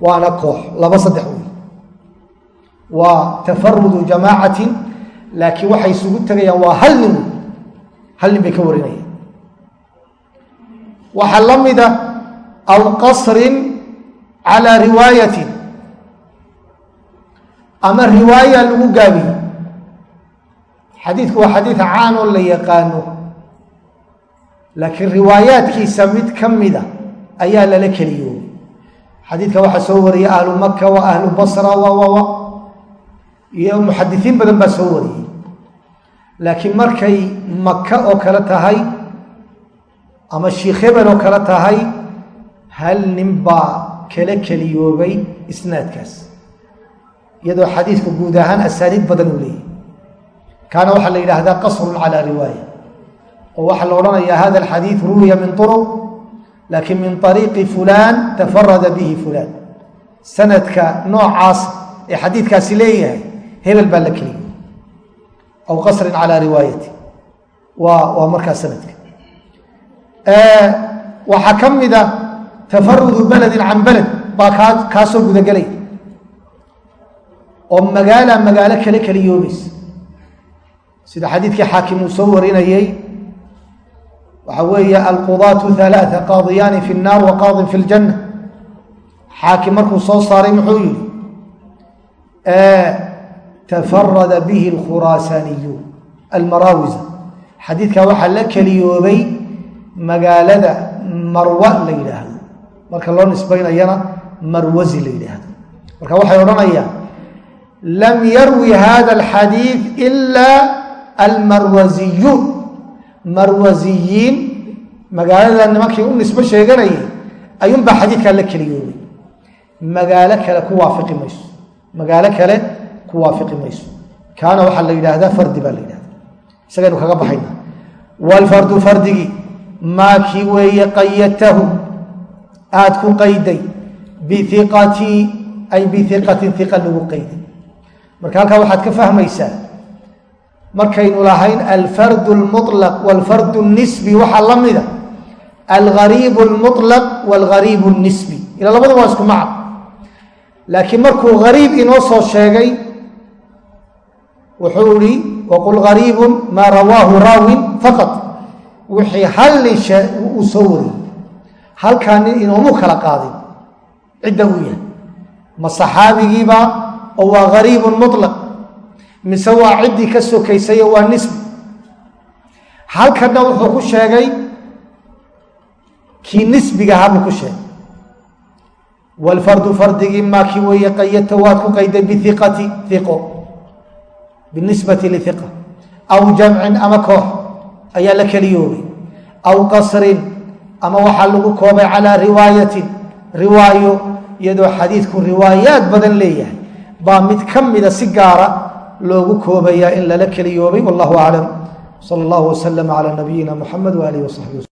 Waana koox laba saddex wey waa tafarudu jamaacatin laakiin waxay isugu tegayaan waa hal nin. Wey hal nin bay ka warinayaan waxaa la mida aw qasrin calaa riwaayatin ama riwaaya lagu gaabiyey xadiidku waa xadiid caan la yaqaano. Laakiin riwaayaadkiisa mid ka mida ayaa lala keliyoobay xadiidka waxaa soo wariyey ahlu maka wa ahlu basra wa wa iyo muxadisiin badan baa soo wariyey laakiin markay maka oo kale tahay ama shiikh hebel oo kale tahay hal nin baa kala keliyoobay isnaadkaas. Iyadoo xadiidku guud ahaan asaaniid badan uu leeyahy kaana waxaa la yidhaahdaa qasrun calaa riwaaya. Oo waxaa la odhanayaa hada alxadiid ruwiya min turuq laakiin min ariiqi fulaan tafarada bihi fulaan. Sanadka noocaas ee xadiidkaasi leeyahay hebel baa la keliyay aw qasrin calaa riwaayati. Waa waa markaa sanadka. Waxaa ka mida tafarudu beledin can beled baa kaa kaasoo gudagelay oo magaala magaalo kale keliyoobaysa sida xadiidkii xaakim uu soo warinayey waxa weeye alqudaatu halaaa qaadiyaani fi nnaar wa qaadin fi ljanna. xaakim markuu soo saaray muxuu yihi tafarada bihi alkhuraasaaniyu almaraawisa. xadiidkaa waxaa la keliyoobay magaalada marwa la yidhaahdo marka loo nisbaynayana marwasi la yidhaahdo. Marka waxay odhanayaan lam yarwi hada alxadiid ila almarwasiyuun marwasiyiin magaalada nimankii u nisbo sheeganayay ayuunbaa xadiidkaa la keliyoobay. Magaalo kale ku waafiqi mayso. Magaalo kale ku waafiqi mayso. Kaana waxaa la yidhaahdaa fardi baa la yidhahda isagaynu kaga baxayna. Waalfardu fardigii maa kii weeye qayadtahu aada ku qayday biiqatii ay biiqatin iqa lagu qayday. Marka halkaa waxaad ka fahmaysaa markaynu lahayn alfardu lmulaq walfardu nisbi waxaa la mida algariibu lmulaq walgariibu nisbi. Ila labadu waa isku maca laakiin markuu gariib inoo soo sheegay wuxuu ihi waqul gariibun maa rawaahu raawin faqad wixii hal uu soo wariyey halkaa nin inoomu kala qaadin. Cidda uu yahay. Ma saxaabigiiba oo waa gariibun mulaq mise waa ciddii ka sokaysayo waa nisbi. Halkana wuxuu ku sheegay kii nisbigahaa buu ku sheegay. Wlfardu fardigii maa kii weeye qayadta waad ku qayday biiqati iqo binisbati liiqa aw jamcin ama koox ayaa la keliyoobay. Aw qasrin ama waxaa lagu koobay calaa riwaayatin riwaayo iyadoo xadiidku riwaayaad badan leeyahay. Baa mid ka mida si gaara loogu koobayaa in lala keliyoobay wallahu aclam sal allahu waslama calaa nabiyina muxamed waalihi wasaxbi